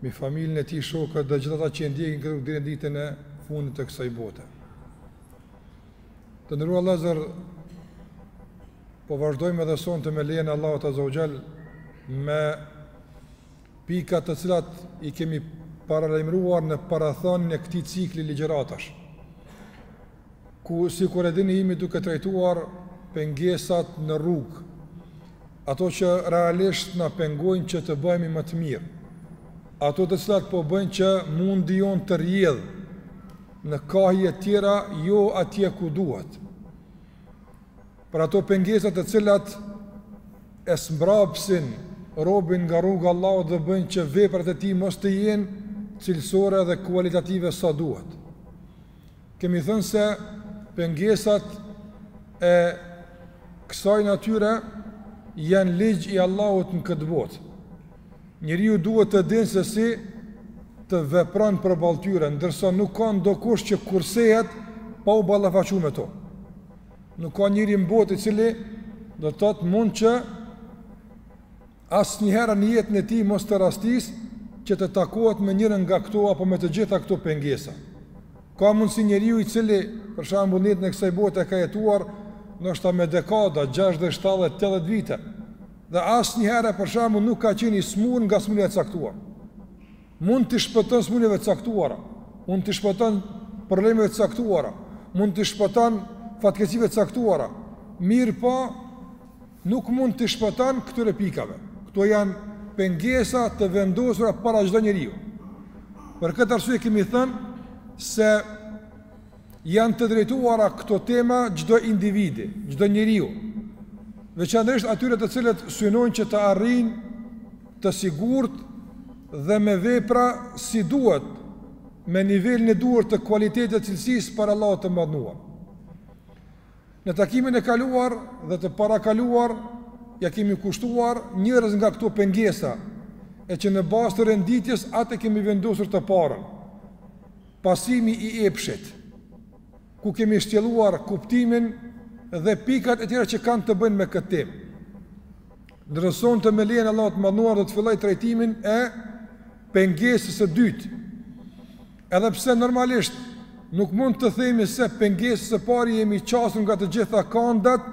mbi familjen e tij, shokët dhe gjithë ata që e ndjekin këtë rrugë deri në ditën e fundit të kësaj bote. Të nderuar vëllezër, po vazhdojmë edhe sonte me lejen e Allahut Azze ue Xhel me pika të cilat i kemi paralajmëruar në parathënien e këtij cikli ligjëratash. ku sikur e dini jemi duke trajtuar pengesat në rrugë, ato që realisht na pengojnë që të bëhemi më të mirë, ato të cilat po bëjnë që mundi jonë të rrjedhë në kahje tjera jo atje ku duhet. Për ato pengesat të cilat e zmbrapsin robin nga rruga e Allahut dhe bëjnë që veprat e tij mos të jenë cilësore dhe kualitative sa duhet. Kemi thënë se pengesat e kësaj natyre janë ligj i Allahut në këtë botë. Njeriu duhet të dijë se si të vepron përballë tyre, ndërsa nuk ka ndokush që kursehet pa u ballafaqu me to. Nuk ka njeri në botë i cili do të thotë mund që Asnjëherë në jetën e tij mos të rastisë që të takohet me njërën nga këto apo me të gjitha këto pengesa. Ka mundësi njeriu i cili, për shembull, në jetën e kësaj bote ka jetuar ndoshta me dekada, 60, 70, 80 vite dhe asnjëherë për shembull nuk ka qenë i smurë nga smurja e caktuar. Mund t'i shpëton smurjeve të caktuara, mund t'i shpëton problemeve të caktuara, mund t'i shpëton fatkeqësive të caktuara. Mirëpo, Nuk mund t'i shpëton këtyre pikave. Këto janë pengesa të vendosura para çdo njeriu. Për këtë arsye kemi thënë se janë të drejtuara këto tema çdo individi, çdo njeriu. Veçanërisht atyre të cilët synojnë që të arrijnë të sigurt dhe me vepra si duhet, me nivelin e duhur të kualitetit dhe cilësisë para Allahut të madhëruar. Në takimin e kaluar dhe të parakaluar ia kemi kushtuar njërës nga këto pengesa e që në bazë të renditjes atë e kemi vendosur të parën. Pasimi i epshit, ku kemi shtjeluar kuptimin dhe pikat e tjera që kanë të bëjnë me këtë temë. Ndërsa sonte me lejen e Allahut të madhëruar do të filloj trajtimin e pengesës së dytë, Edhe pse normalisht nuk mund të themi se pengesë së pari jemi qasur nga të gjitha këndet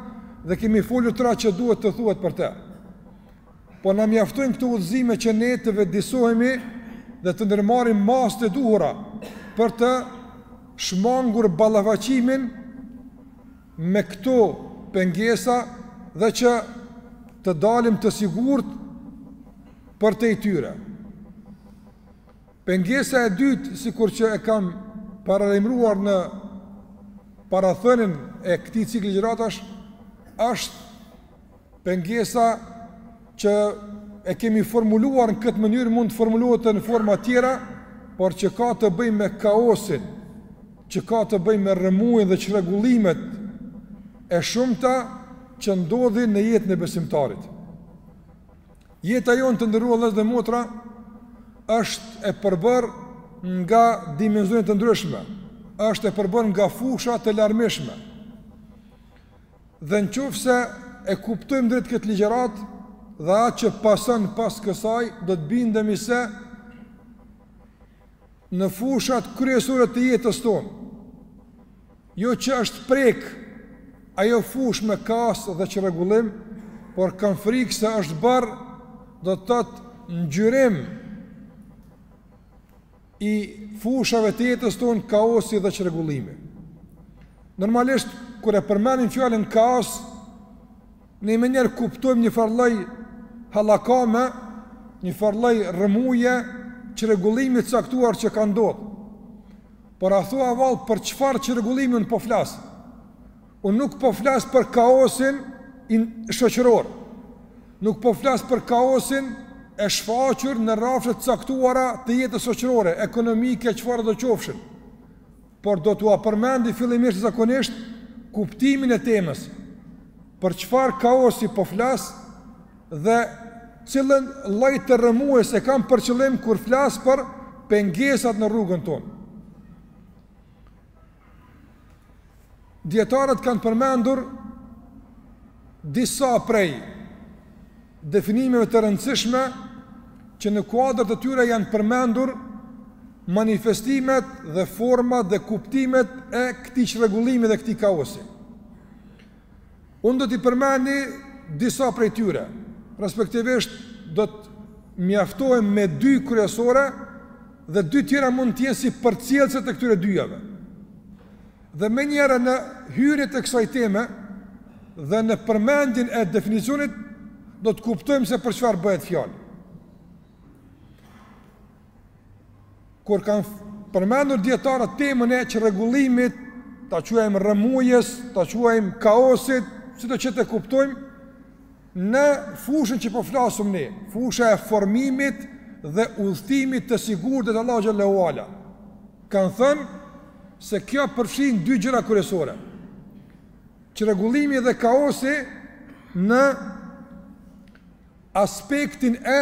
dhe kemi folur tërë atë që duhet të thuhet për të. Po na mjaftojnë këto udhëzime që ne të vetëdijesohemi dhe të ndërmarrim masat e duhura për të shmangur ballafaqimin me këto pengesa dhe që të dalim të sigurt përtej tyre. Pengesa e dytë, sikur që e kam paralajmëruar në parathënien e këtij cikli ligjëratash, është pengesa që e kemi formuluar në këtë mënyrë mund të formulohet në forma të tjera, por që ka të bëjë me kaosin, që ka të bëjë me rrëmujën dhe çrregullimet e shumta që ndodhin në jetën e besimtarit. Jeta jonë të nderuar vëllezër dhe motra është e përbërë nga dimenzione të ndryshme, është e përbërë nga fusha të larmishme. Dhe në qoftë se e kuptojmë drejt këtë ligjëratë dhe atë që pason pas kësaj, do të bindemi se në fushat kryesore të jetës tonë, Jo që është prek ajo fushë me kaos dhe çrregullim, por kam frikë se është bërë, do të thotë, ngjyrim i fushave të jetës tonë kaosi dhe çrregullimi. Normalisht kur e përmendim fjalën kaos, ne menjëherë kuptojmë një farlloj hallakame, një farlloj rrëmuje, çrregullimi të caktuar që ka ndodhur. Por a thua vallë për çfarë çrregullimi unë po flas? Unë nuk po flas për kaosin shoqëror. Nuk po flas për kaosin e shfaqur në rrafshe të caktuara të jetës shoqërore, ekonomike, çfarëdo qofshin. Por do t'ua përmendi fillimisht zakonisht kuptimin e temës. Për çfarë kaosi po flas? dhe cilën lloj të rrëmujës e kam për qëllim kur flas për pengesat në rrugën tonë. Dijetarët kanë përmendur disa prej definimeve të rëndësishme që në kuadër të tyre janë përmendur manifestimet dhe format dhe kuptimet e këtij çrregullimi dhe këtij kaosi. Unë do t'i përmendi disa prej tyre, respektivisht do të mjaftohem me dy kryesore dhe dy tjera mund të jenë si përcjellëse të këtyre dyjave. Dhe menjëherë në hyrje të kësaj teme dhe në përmendjen e definicionit do të kuptojmë se për çfarë bëhet fjalë. kur kanë përmendur dijetarët temën e çrregullimit, ta quajmë rrëmujës, ta quajmë kaosit, sido që ta kuptojmë, në fushën që po flasim ne, fusha e formimit dhe udhëtimit të sigurt drejt Allahut xhel-le ue ala, kanë thënë se kjo përfshin dy gjëra kryesore, çrregullimi dhe kaosi në aspektin e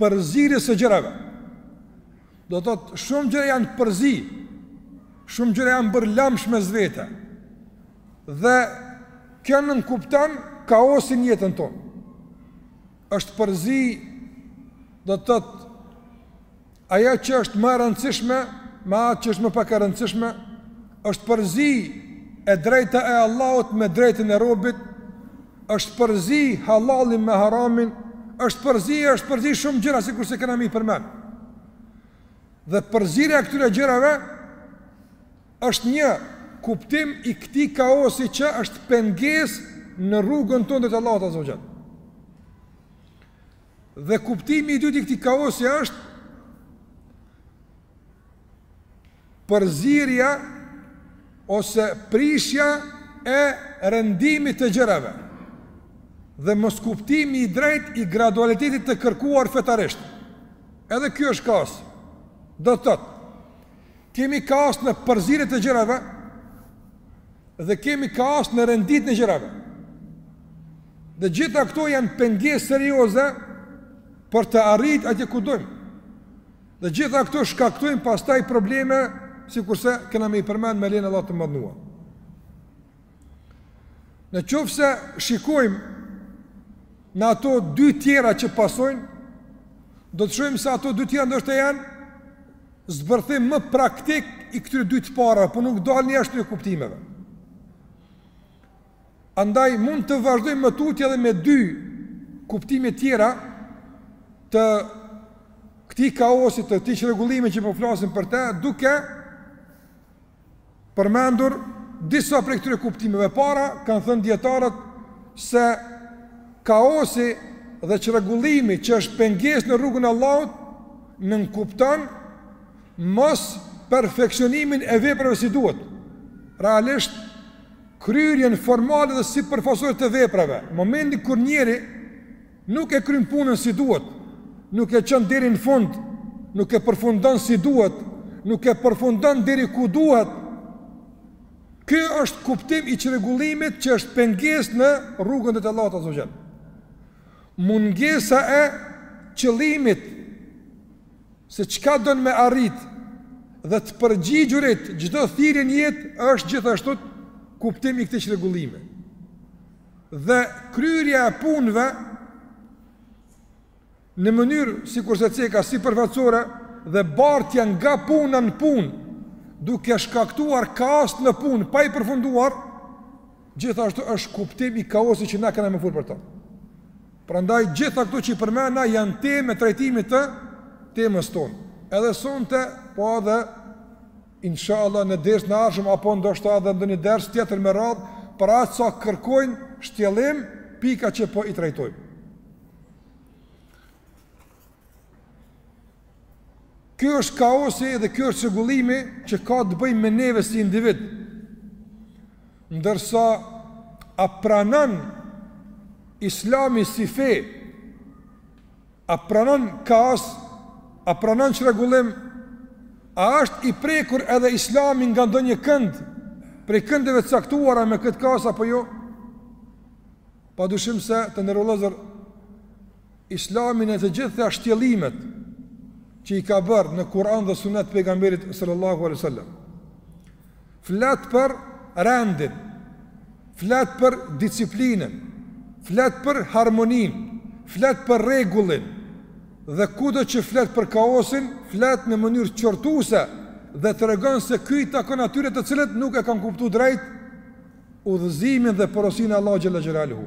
përzirjes së gjërave. Do të thotë shumë gjëra janë përzi. Shumë gjëra janë bërë lamsh mes vete. Dhe kjo nënkupton kaosin në jetën tonë. Është përzi do të thotë Ajo që është më e rëndësishme me atë që është më pak e rëndësishme është përzi e drejta e Allahut me drejtën e robit, është përzi hallalli me haramin, është përzi, është përzi shumë gjëra sikurse kena me i përmend. Dhe përzierja e këtyre gjërave është një kuptim i këtij kaosi që është pengesë në rrugën tonë drejt Allahut azze ue xhel. Dhe kuptimi i dytë i këtij kaosi është përzierja ose prishja e renditjes të gjërave dhe moskuptimi i drejtë i gradualitetit të kërkuar fetarisht. Edhe kjo është kaos. Do të thotë, kemi kaos në përzierje të gjërave dhe kemi kaos në renditjen e gjërave. Dhe gjitha këto janë pengesë serioze për të arritë atje ku dojmë. Dhe gjitha këto shkaktojnë pastaj probleme sikurse kena me i përmend me lejen e Allahut të madhnuar. Në qoftë se shikojmë në ato dy tjera që pasojnë, do të shohim se ato dy tjera ndoshta janë zbërthim më praktik i këtyre dy të parave, po nuk dalin jashtë atyne kuptimeve. Andaj mund të vazhdojmë më tutje edhe me dy kuptime tjera të këtij kaosi të këtij çrregullimi që po flasim për të, duke përmendur disa prej këtyre kuptimeve. E para kanë thënë dijetarët se kaosi dhe çrregullimi që është pengesë në rrugën e Allahut nënkupton mosperfeksionimin e veprave si duhet. Realisht Kryerjen formale dhe sipërfaqësore të veprave, në momentin kur njeriu nuk e kryn punën si duhet, nuk e çon deri në fund, nuk e përfundon si duhet, nuk e përfundon deri ku duhet. Ky është kuptim i çrregullimit që është pengesë në rrugën drejt Allahut azze ue xhel. Mungesa e qëllimit se çka don me arrit dhe të përgjigjurit çdo thirrje në jetë është gjithashtu kuptimi i këtij çrregullimi. Dhe kryerja e punëve në mënyrë sikurse ceka sipërfaqësore dhe bartja nga puna në punë duke shkaktuar kaos në punë pa i përfunduar Gjithashtu është kuptim i kaosit që na kena me folë për to. Prandaj gjitha këto që i përmenda janë temë e trajtimit të temës tonë. Edhe sonte, po edhe, insha Allah, në dersin e ardhshëm, apo ndoshta edhe ndonjë ders tjetër me radhë, për atë sa kërkojnë shtjellim pikat që po i trajtojmë. Ky është kaosi dhe ky është çrregullimi që ka të bëjë me neve si individ. Ndërsa a pranon Islami si fe? A pranon kaos? A pranon çrregullim? A është i prekur edhe Islami nga ndonjë kënd prej këndeve të caktuara me këtë kaos apo jo? Padyshim se të nderuar vëllezër Islami në të gjitha shtjellimet që i ka bërë në Kur'an dhe Sunet të pejgamberit sallallahu alaihi wasallam. Flet për rendin, flet për disiplinën, flet për harmoninë, flet për rregullin dhe kudo që flet për kaosin, flet në mënyrë qortuese dhe tregon se ky i takon atyre të cilët nuk e kanë kuptuar drejt udhëzimin dhe porosinë e Allahut xhalla xhelaluhu.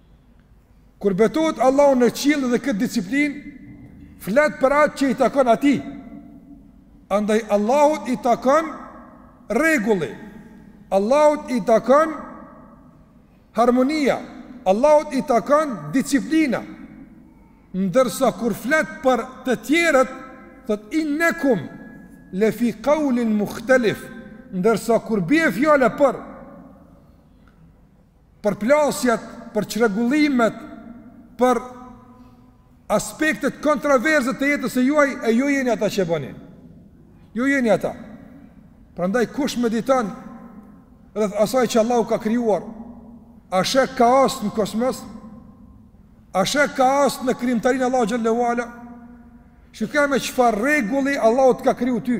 Kur betohet Allahu në qiell dhe këtë disiplinë, flet për atë që i takon atij. Andaj Allahut i takon rregulli. Allahut i takon harmonia. Allahut i takon disiplina. Ndërsa kur flet për të tjerët, thotë innakum la fi qawlin mukhtalif. Ndërsa kur bie fjala për Përplasjet për çrregullimet për aspektet kontroverze të jetës së juaj e ju jeni ata që bëni. Ju jeni ata. Prandaj kush mediton rreth asaj që Allahu ka krijuar, a sheh kaos në kosmos? A sheh kaos në krijimtarinë e Allahut xhallahu ala? Shiko me çfarë rregulli Allahu të ka kriju ty.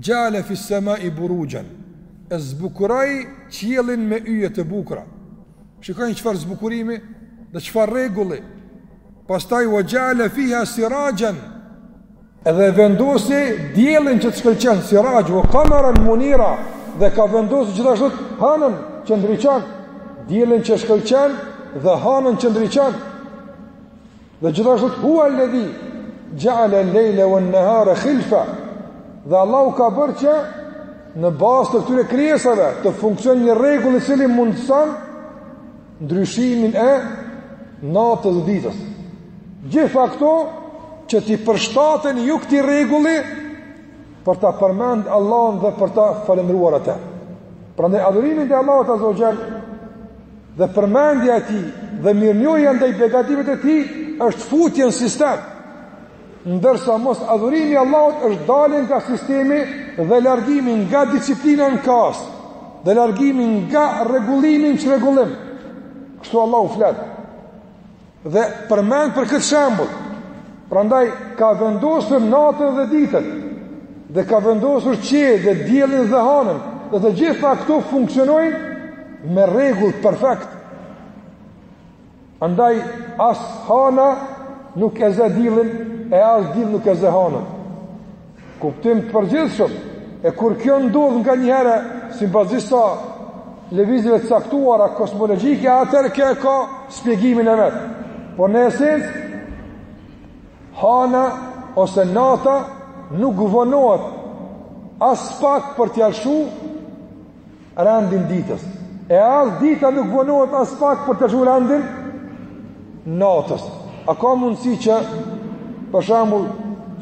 Ja'ale fis sama'i burujan. E zbukuroi qiellin me yje të bukura. Shikoni çfarë zbukurimi dhe çfarë rregulli. Pastaj wa ja'ale fiha sirajan. Edhe vendosi diellin që të shkëlqen siraj wa qamaran munira dhe ka vendosur gjithashtu hanën që ndriçon, diellin që shkëlqen dhe hanën që ndriçon. Dhe gjithashtu të huvel-ledhi xhealel-lejle ven-nehare khilfe, dhe Allahu ka bërë që në bazë të këtyre krijesave të funksionon një rregull i cili mundëson ndryshimin e natës dhe ditës. Gjithë këto që t'i përshtatet njeriu këtij rregulli për ta përmend Allahun dhe për ta falënderuar atë. Prandaj adhurimi ndaj Allahut Azza wa Jall Dhe përmendja e tij dhe mirënjohja ndaj begative të tij është futje në sistem. Ndërsa mos adhurimi i Allahut është dalje nga sistemi dhe largim nga disiplina në kaos, dhe largim nga rregullimi në çrregullim. Kështu Allahu flet. Dhe përmend për këtë shembull. Prandaj ka vendosur natën dhe ditën. Dhe ka vendosur qiell dhe diellin dhe hanën. Dhe të gjitha këto funksionojnë me rregull perfekt. Andaj as hana nuk e zë diellin e as dielli nuk e zë hanën. Kuptim të përgjithshëm. E kur kjo ndodh nga një herë simbas disa lëvizjeve të caktuara kosmologjike, atëherë kjo e ka shpjegimin e vet. Por në esencë hana ose nata nuk vonohet aspak për t'ia lëshu rendin ditës. E as dita nuk vonohet aspak për t'ia lëshu rendin natës. A ka mundësi që, për shembull,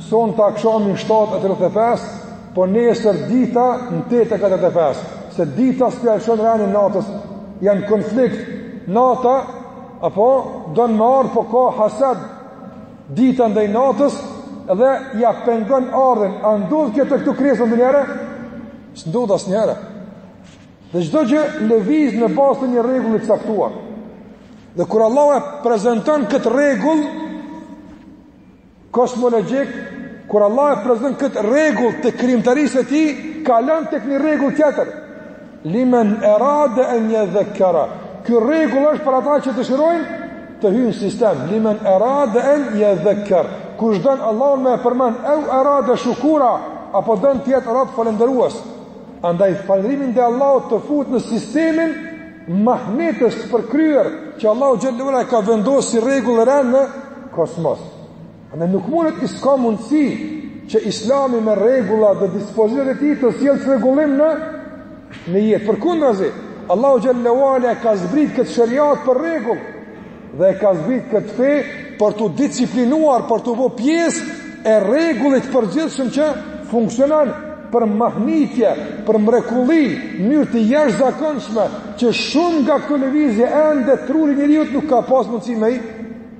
sonte akshami në 7.35, po nesër dita në 8.45, se dita s'po ia lëshon rendin natës, janë në konflikt, nata, a po don me ardh, po ka hasad, dita ndaj natës, dhe ia pengon ardhjen, a ndodh kjo te këto krijesa ndonjëherë? S'ndodh asnjëherë. Dhe çdo gjë lëviz në bazë të një rregulli të caktuar. Dhe kur Allahu e prezanton këtë rregull kosmologjik, kur Allahu e prezanton këtë rregull të krijimtarisë së tij, kalon tek një rregull tjetër. Limen erada an yadhakkara. Ky rregull është për ata që dëshirojnë të hyjnë në sistem, limen erade en jedhdhekker, kush don Allahun me e përmen, eu erade shukura, apo don të jetë rob falënderues, andaj falënderimi ndaj Allahut të fut në sistemin mahnitës të përkryer, që Allahu Xhel-le ve Ala e ka vendosë si rregull rend në kosmos. Andaj nuk mundet e s'ka mundësi që islami me rregullat dhe dispozitat e tij të sjellë çrregullim në, në jetë. Përkundrazi, Allahu Xhel-le ve Ala e ka zbrit këtë sheriat për rregull dhe e ka zbrit këtë fe për t'u disiplinuar, për t'u bo pjesë e rregullit të përgjithshëm që funksionon për mahnitje, për mrekulli, mënyrë të jashtëzakonshme, që shumë nga këto lëvizje ende truri i njeriut nuk ka pas mundësi me i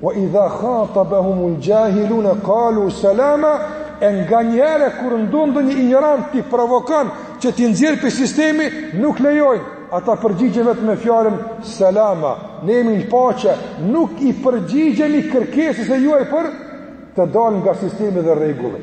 Wa idha khatabahum al-jahilun qalu salama e nga njëherë kur ndodh ndonjë injorant të provokon që t'i nxjerr pi sistemi nuk lejojnë ata përgjigjen vetëm me fjalën selama ne jemi në paqe nuk i përgjigjemi kërkesës suaj për të dalë nga sistemi dhe rregulli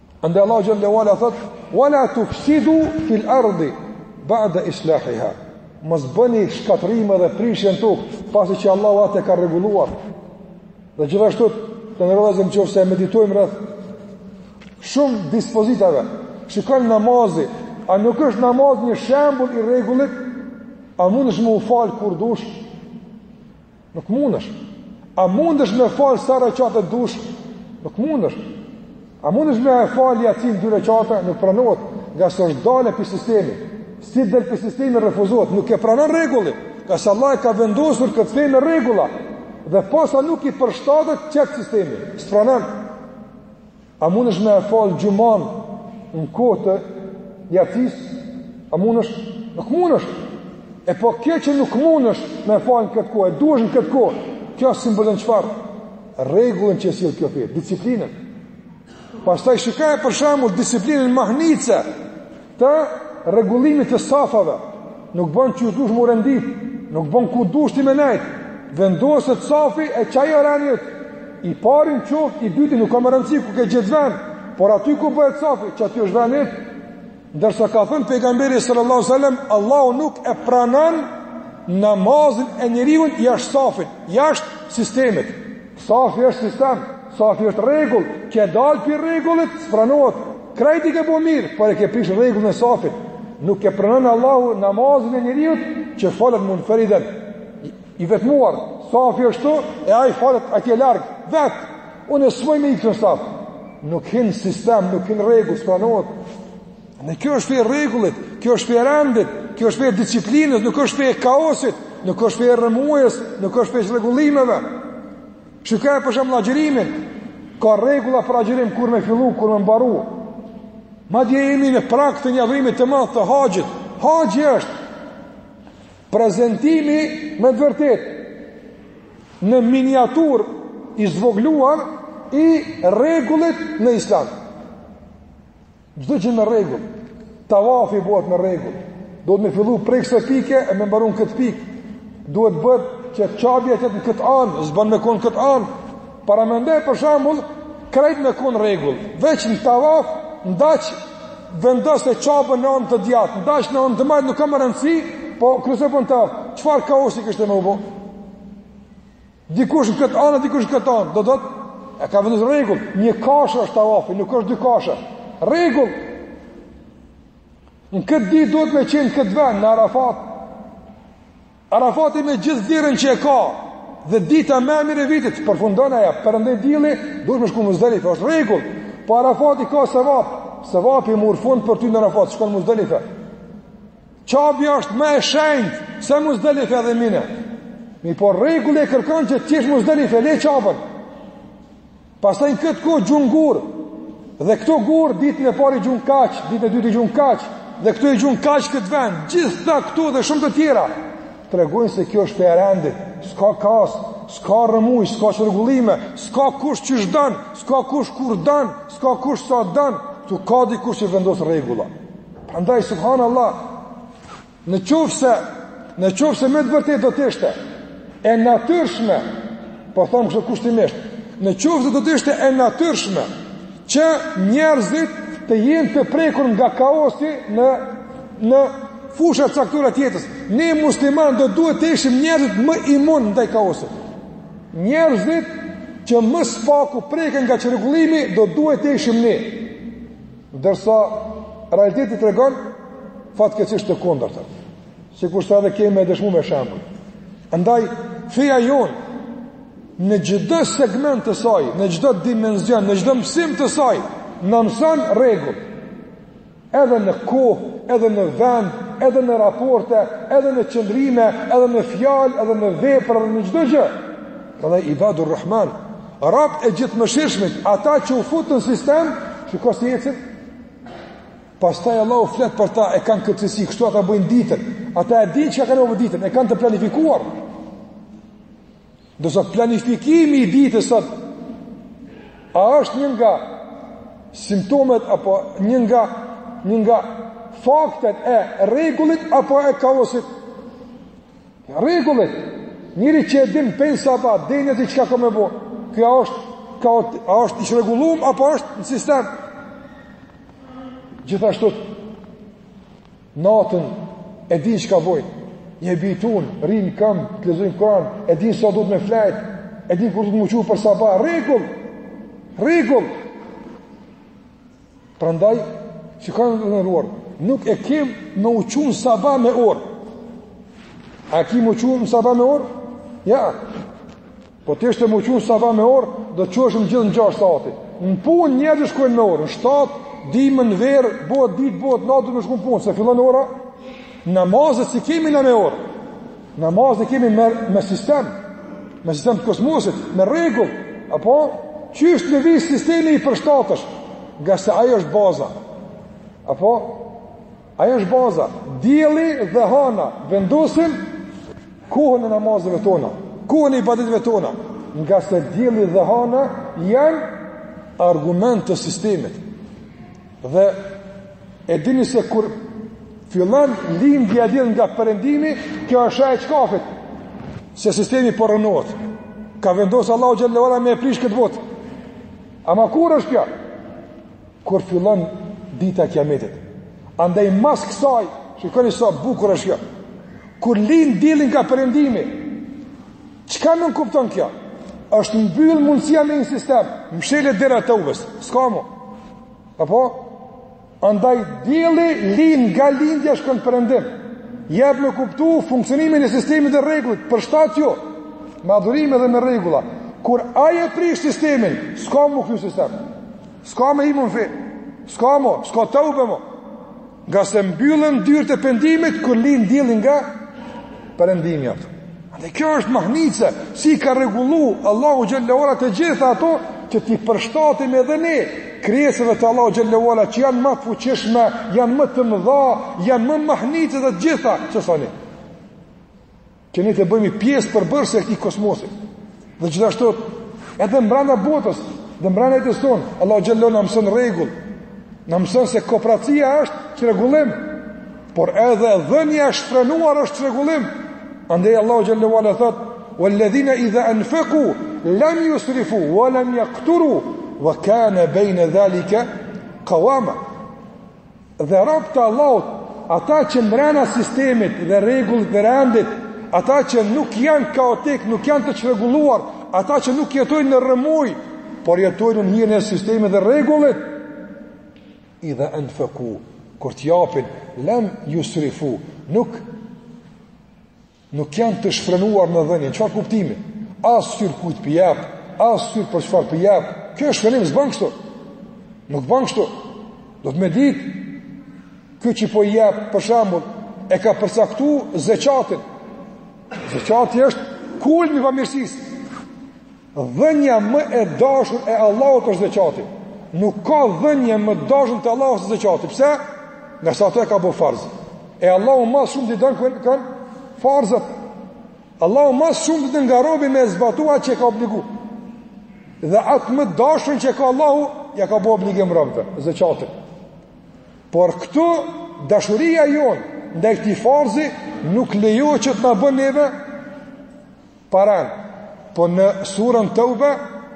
Andaj Allahu xhelle ve ala thot: "Wa la tufsidu fil ardi ba'da islahiha." Mos bëni shkatërrim edhe prishje në tokë, pasi që Allahu atë e ka rregulluar. Dhe gjithashtu të nderuar, në qoftë se meditojmë rreth shumë dispozitave. Shikon namazi, a nuk është namazi një shembull i rregullit? A mundesh me u fal kur dush? Nuk mundesh. A mundesh me u falë sa reqate dush? Nuk mundesh. A mundesh me e falë jacinë dy reqate? Nuk pranohet. Ngase është dalje pi sistemi. Si del pi sistemi refuzohet. Nuk e pranon rregulli. Ngase Allahu e ka vendosur këtë fe me rregulla. Dhe posa nuk i përshtatet qetij sistemi. S'e pranon. A mundesh me e falë xhumanë në kohë të jacisë? A mundesh? Nuk mundesh. E po kjo që nuk mundesh me e falë në këtë kohë, e duhesh në këtë kohë, kjo simbolon çfarë? Rregullin që e sjell kjo fe, disiplinën. Pastaj shikoje për shembull, disiplinën mahnitëse, të rregullimit të safave, nuk bën qysh dush me u rendit, nuk bën ku dush ti me nejt. Vendoset safi e qaj rendi. I pari në qoftë, i dyti nuk ka më rëndësi ku ke gjet vend, por aty ku bëhet safi, qaty është vendi, ndërsa ka thënë pejgamberi sallallahu alajhi wasallam, Allahu nuk e pranon namazin e njeriu jashtë safit, jashtë sistemit. Safi është sistem, safi është rregull, ke dal pi rregullit, s'pranohet. Krejt i ke bo mirë, por e ke prish rregullin e safit. Nuk e pranon Allahu namazin e njeriut që falet munferiden. I vetmuar, safi është tu, e ai falet atje larg, vet. Unë s'muj me hi n'këtë saf. Nuk hin n'sistem, nuk hin n'rregull, s'pranohet. Kjo është fe e rregullit, kjo është fe e rendit, kjo është fe e disiplinës, nuk është fe e kaosit, nuk është fe e rrëmujës, nuk është fe e çrregullimeve. Shikoje për shembull agjërimin, ka rregulla për agjërim, kur me fillu, kur me mbaru. Madje jemi në prag të një adhurimit të madh të haxhit, haxhi është prezantimi me të vërtetë në miniaturë i zvogluar i rregullit në islam. Çdo gjë në rregull. Tavafi bëhet në rregull. Duhet me fillu prej kësaj pike e me mbaru në këtë pikë. Duhet të bëhet që Qabja të jetë në këtë anë, s'bën me kon në këtë anë. Paramendoje për shembull, krejt me kon rregull. Veç në tavaf ndaç vendose Qabën në anë të djathtë, ndaç në anë të majtë nuk ka më rëndësi, po kryesore po bon tavaf. Çfarë kaosi kishte me u bë? Dikush në këtë anë, dikush në këtë anë, do, dot, e ka vendos rregull, një kah është tavafi, nuk është dy kahe, rregull, në këtë ditë duhet me qenë këtë vend, në Arafat, Arafati me gjithë vlerën që e ka, dhe dita më e mirë e vitit, përfundon ajo, perëndon dielli, duhet me shku Muzdelife, është rregull, po Arafati ka sevap, sevapi murr fund për ty në Arafat, shkon Muzdelife, Qabja është më e shenjtë se Muzdelife dhe Mine. Mirëpo rregulli e kërkon që t'jesh n'Muzdelife, le Qaben. Pastaj në këtë kohë gjun gurë, dhe këto gurë ditën e parë gjun kaq, ditën e dytë gjun kaq, dhe këto i gjun kaq këtë vend, gjitha këto dhe shumë të tjera. Tregojnë se kjo është fe e rendit, s'ka kaos, s'ka rrëmujë, s'ka çrregullime, s'ka kush qysh don, s'ka kush kur don, s'ka kush sa don, ktu ka dikush që vendos rregulla. Prandaj subhanallah në qoftë se në qoftë se me të vërtetë do të ishte e natyrshme, po thom kështu kushtimisht, në qoftë se do të ishte e natyrshme që njerëzit të jenë të prekur nga kaosi në në fusha të caktuara të jetës. Ne muslimanë do duhet të ishim njerëzit më imun ndaj kaosit. Njerëzit që më s'paku preken nga çrregullimi do duhej të ishim ne. Ndërsa realiteti tregon fatkeqësisht të kundërtën. Sikurse edhe kemi me dëshmu me shembull. Andaj feja jonë në çdo segment të saj, në çdo dimenzion, në çdo mësim të saj, na mëson rregull. Edhe në kohë, edhe në vend, edhe në raporte, edhe në qëndrime, edhe në fjalë, edhe në vepër, edhe në çdo gjë. Prandaj ibadur Rahman Robt e gjithëmëshirshmit, ata që u futën në sistem, shikoj si ecin. Pastaj Allahu flet për ta, e kanë këtë cilësi, kështu ata bëjnë ditën. Ata e dinë çka kanë me bo ditën, e kanë të planifikuar. Do të planifikimi i ditës sate a është një nga simptomet apo një nga një nga faktet e rregullit apo e kaosit. Rregullit. Njeri që e din prej sabahit deri n'natë çka ka me bo. Ky osht ka, a oshtë i çrregullum apo është në sistem. Gjithashtu natën e din çka bojn. Jebitune, rrinë n'kam, lexojnë Kur'an, e din sa duhet me flejt, e din kur duhet m'u çu për sabah. Rregull. Rregull. Prandaj, si kanë nderuar, nuk e kem me u çu n'sabah me orë. A e ki me u çu n'sabah me orë? Ja. Po të ishte me u çu n'sabah me orë, do të çoheshim gjithë në gjashtë sahati. Në punë njerëzit shkojnë me orë, në shtatë, dimën verë, bëhet ditë, bëhet natë, duhet me shku n'punë, se fillon ora, namazët s'i kemi na me orë. Namazet kemi me, me sistem, me sistem të kosmosit, me rregull, apo qysh në vijë sistemi i përshtatesh, ngase ajo është baza, apo ajo është baza, dielli dhe hana vendosin kohën e namazeve tona, kohën e ibadeteve tona, ngase dielli dhe hana janë argument të sistemit. Dhe e dini se kur fillon lindja e diellit nga perëndimi, kjo është shenjë e çkafit. Se sistemi po rrënohet. Ka vendos Allahu xhelle ue ala me e prish këtë botë. Ama kur është kjo? Kur fillon dita e kiametit. Andaj mas kësaj, shikoni sa bukur është kjo. Kur lind dielli nga perëndimi, Çka nënkupton kjo? Është mbyll mundësia me një sistem, mshelet dera e teubes, s'ka mo. Apo? Andaj dielli lind nga lindja shkon perëndim. Jep me kuptu funksionimin e sistemit dhe rregullit, përshtatjo, me adhurime dhe me rregulla. Kur ai e prish sistemin, s'ka mo ky sistem. S'ka me imun fi, s'ka mo, s'ka teube mo. Ngase mbyllen dyert e pendimit kur lind dielli nga perëndimi ato. Andaj kjo është mahnitëse, si i ka rregullu Allahu xhelle ue ala të gjitha ato që t'i përshtatemi edhe ne krijesave të Allahu xhelle ue ala që janë më të fuqishme, janë më të mëdha, janë më mahnitëse dhe të gjitha, sesa ne Që ne të bëhemi pjesë përbërëse e këtij kosmosi. Dhe gjithashtu edhe mbrenda botës, dhe mbrenda jetës tonë, Allahu xhelle ue ala na mëson rregull. Na mëson se koprracia është çrregullim, por edhe dhënia e shfrenuar është çrregullim. Andaj Allahu xhelle ue ala thotë: "Walladhina idha anfaqu lam yusrifu wa lam yaqturu wa kana bayna dhalika qawama." Dhe robt e Allahut, ata që mbrenda sistemit dhe rregullit dhe rendit, ata që nuk janë kaotikë, nuk janë të çrregulluar, ata që nuk jetojnë në rrëmujë, por jetojnë nën hijen e sistemit dhe rregullit, idha anfaqu kur të japin lam yusrifu nuk Nuk janë të shfrenuar në dhënie, në çfarë kuptimi? As s'kqyr kujt po i jap, as s'kqyr për çfarë po i jap. Kjo është shfrenim, s'ban kështu. Nuk ban kështu. Do të me ditë, ky që po jep, për shembull, e ka përcaktu zeqatin. Zeqati është kulmi i bamirësisë. Dhënia më e dashur e Allahut është zekati. Nuk ka dhënie më të dashur te Allahu se zekati. Pse? Ngase atë e ka bo farz. E Allahu më së shumti don kur kan farzat. Allahu më së shumti don nga robi me zbatu atë që e ka obligu. Dhe atë më dashur që e ka Allahu ia ka bo obligim robëve, zekatin. Por këtu dashuria jonë ndaj këtij farzi nuk lejohet që të na bën neve parim, por në surën Tauba,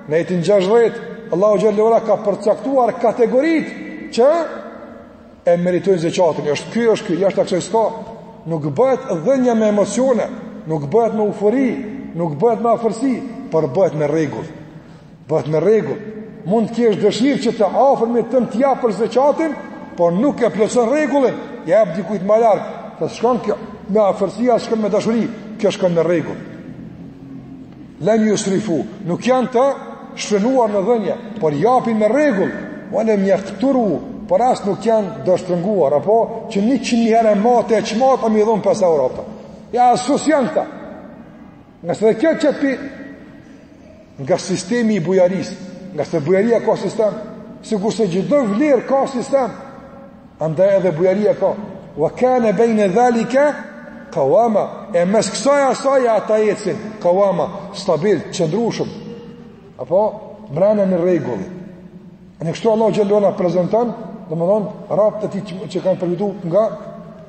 në ajetin 60, Allahu xhelle ala ka përcaktuar kategoritë që e meritojnë zekatin. Është ky, është ky, jashtë kësaj s'ka. Nuk bëhet dhënia me emocione, nuk bëhet me eufori, nuk bëhet me afërsi, por bëhet me rregull. Bëhet me rregull. Mund të kesh dëshirë që të afërmit tënd t'ia japësh zekatin, por nuk e plotëson rregullin. Ja jap dikujt më larg, as shkon kjo me afërsi, as shkon me dashuri, kjo shkon me rregull. Lem jusrifu, nuk janë të shfrenuar në dhënje, por japin me rregull. Wa lem jakturu, por as nuk janë dorështrënguar, apo që 100 mijë herë mate e çmate a me i dhon 5 euro. Jo, as s' janë këta. Ngase edhe kjo të qet nga sistemi i bujarisë, ngase bujaria ka sistem, sikurse çdo vlerë ka sistem, andaj edhe bujaria ka, wa kane bejnë dhalike kawama, e mes kësaj e asaj ata ecin, kawama, stabil, qëndrushëm, apo, mrena në rregull, Kështu Allahu xhelle na prezenton, domethënë, robt e tij që kanë përfitu nga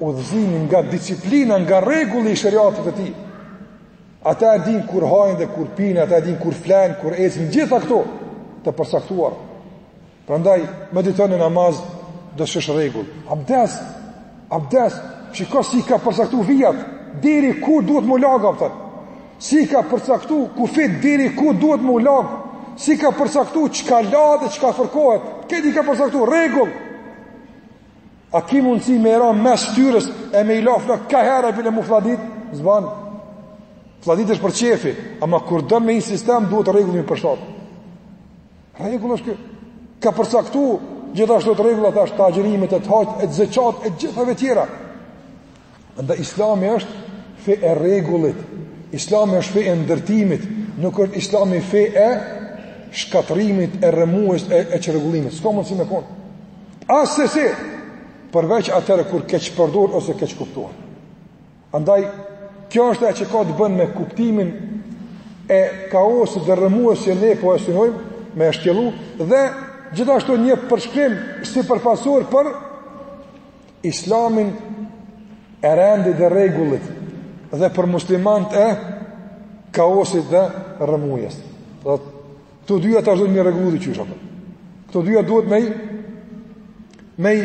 udhëzimi, nga disciplina, nga rregulli i sheriatit të tij. Ata e din kur hanë dhe kur pinë, ata e din kur flenë, kur ecin, gjitha këto të përcaktuara. Prandaj, meditoni në namaz, do shohësh rregull. Abdes, abdes, shiko si i ka përcaktu vijat, deri ku duhet m'u lag, pastër. Si ka përcaktu kufijtë deri ku duhet m'u lag, si ka përcaktu çka lahet e çka fërkohet, krejt i ka përcaktu, rregull. A ki mundësi me i ra mes fytyrës e me i la flak, ka herë bile m'u fladit, s'ban. Fladitja është për qejfi, ama kur don me një sistem, duhet rregullit me iu përshtat. Rregull është ky, ka përcaktu gjithashtu rregullat edhe të agjërimit, e të haxhit, e të zekatit, e gjithave tjera. Andaj islami është fe e rregullit, islami është fe e ndërtimit, nuk është islami fe e shkatërrimit, e rrëmujës, e, e çrregullimit. S'ka mundësi me konë. Assesi përveç atëherë kur keqpërdorur ose keqkuptuar. Andaj, kjo është ajo që ka të bën me kuptimin e kaosit dhe rrëmujës që ne po e synojmë, me e shtjellu, dhe gjithashtu një përshkrim sipërfaqësor për Islamin e rendit dhe rregullit dhe për muslimant e kaosit dhe rëmujes. Dhe këto dyja tash duhet me i rregullu, qysh? Këto dyja duhet me i me i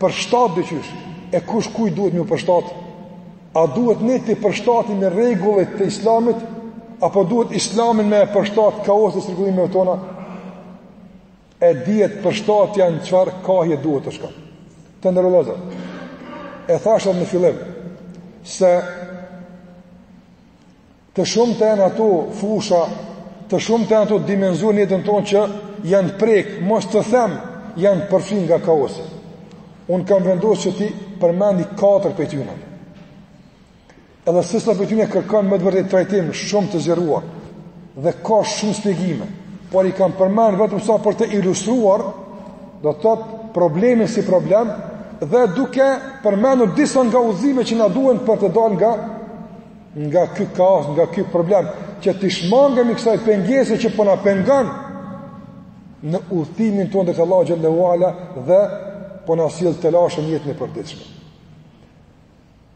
përshtat dhe qysh e kush kujt duhet me ju përshtat a duhet ne t'i përshtatemi rregullit të islamit apo duhet islamin me përshtat kaosit e çrregullimeve tona E dihet përshtatja në çfarë kahje duhet të shkon. Të nderuar vëllezër. E thashë në fillim se të shumta janë ato fusha, të shumta janë ato dimensione në jetën tonë që janë prek, mos të them, janë përfshi nga kaosi. Unë kam vendosë që t'i përmendi 4 prej tyne. Edhe secila prej tyne kërkon me të vërtetë trajtim shumë të zgjeruar dhe ka shumë shpjegime, por i kam përmend vetëm sa për të ilustruar, do të thotë problemin si problem dhe duke përmendur disa nga udhëzime që na duhen për të dalë nga nga ky kaos, nga ky problem, që t'i shmangemi kësaj pengese që po na pengon në udhëtimin tonë tek Allahu xhelle ue ala dhe po na sjell telashe në jetën e përditshme.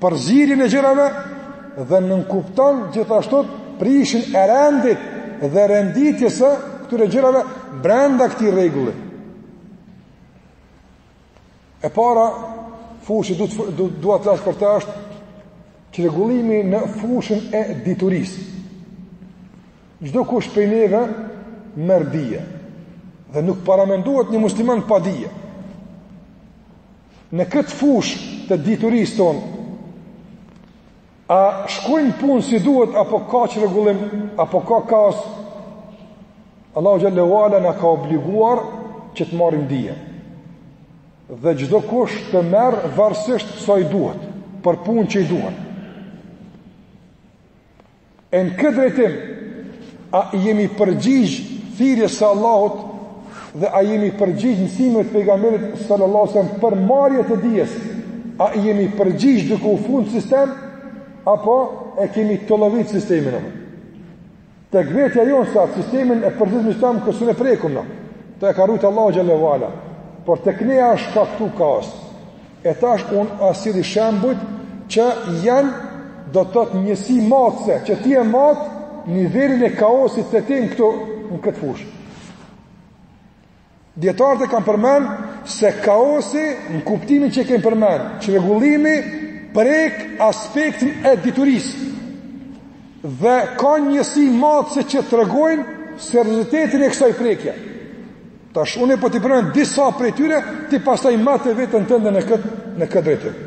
përzierjen e gjërave dhe nënkupton gjithashtu prishjen e rendit dhe renditjes së këtyre gjërave brenda këtij rregulli. E para fushë që dua të flas për të është çrregullimi në fushën e diturisë. Çdo kush prej neve merr dije dhe nuk paramendohet një musliman pa dije. Në këtë fushë të diturisë tonë, a shkojnë punët si duhet, apo ka çrregullim, apo ka kaos, Allahu xhelle ue ala na ka obliguar që të marrim dije. Dhe çdo kush të merr varësisht sa i duhet, për punë që i duhet. E në këtë drejtim, a i jemi përgjigj thirrjes së Allahut dhe a jemi përgjigj mësimeve të pejgamberit sallallahu alajhi wasallam për marrje të dijes? A i jemi përgjigj duke u fut në sistem apo e kemi tollovit sistemin apo? Tek vetja jonë se sistemin e përgjithshëm s'ka mundësi ta prekim na, atë e ka rujt Allahu xhelle ue ala, por tek ne a është ka këtu kaos. E tash unë i sjelli shembujt që janë do të thotë njësi matëse, që ti e matë nivelin e kaosit te ti në këto, në këtë fushë. Dijetarët e kanë përmend se kaosi në kuptimin që kemi përmend, çrregullimi prek aspektin e diturisë dhe ka njësi matëse që tregojnë seriozitetin e kësaj prekje. Tash unë po t'i përmend disa prej tyre, ti pastaj mate veten tënde në këtë në këtë drejtim.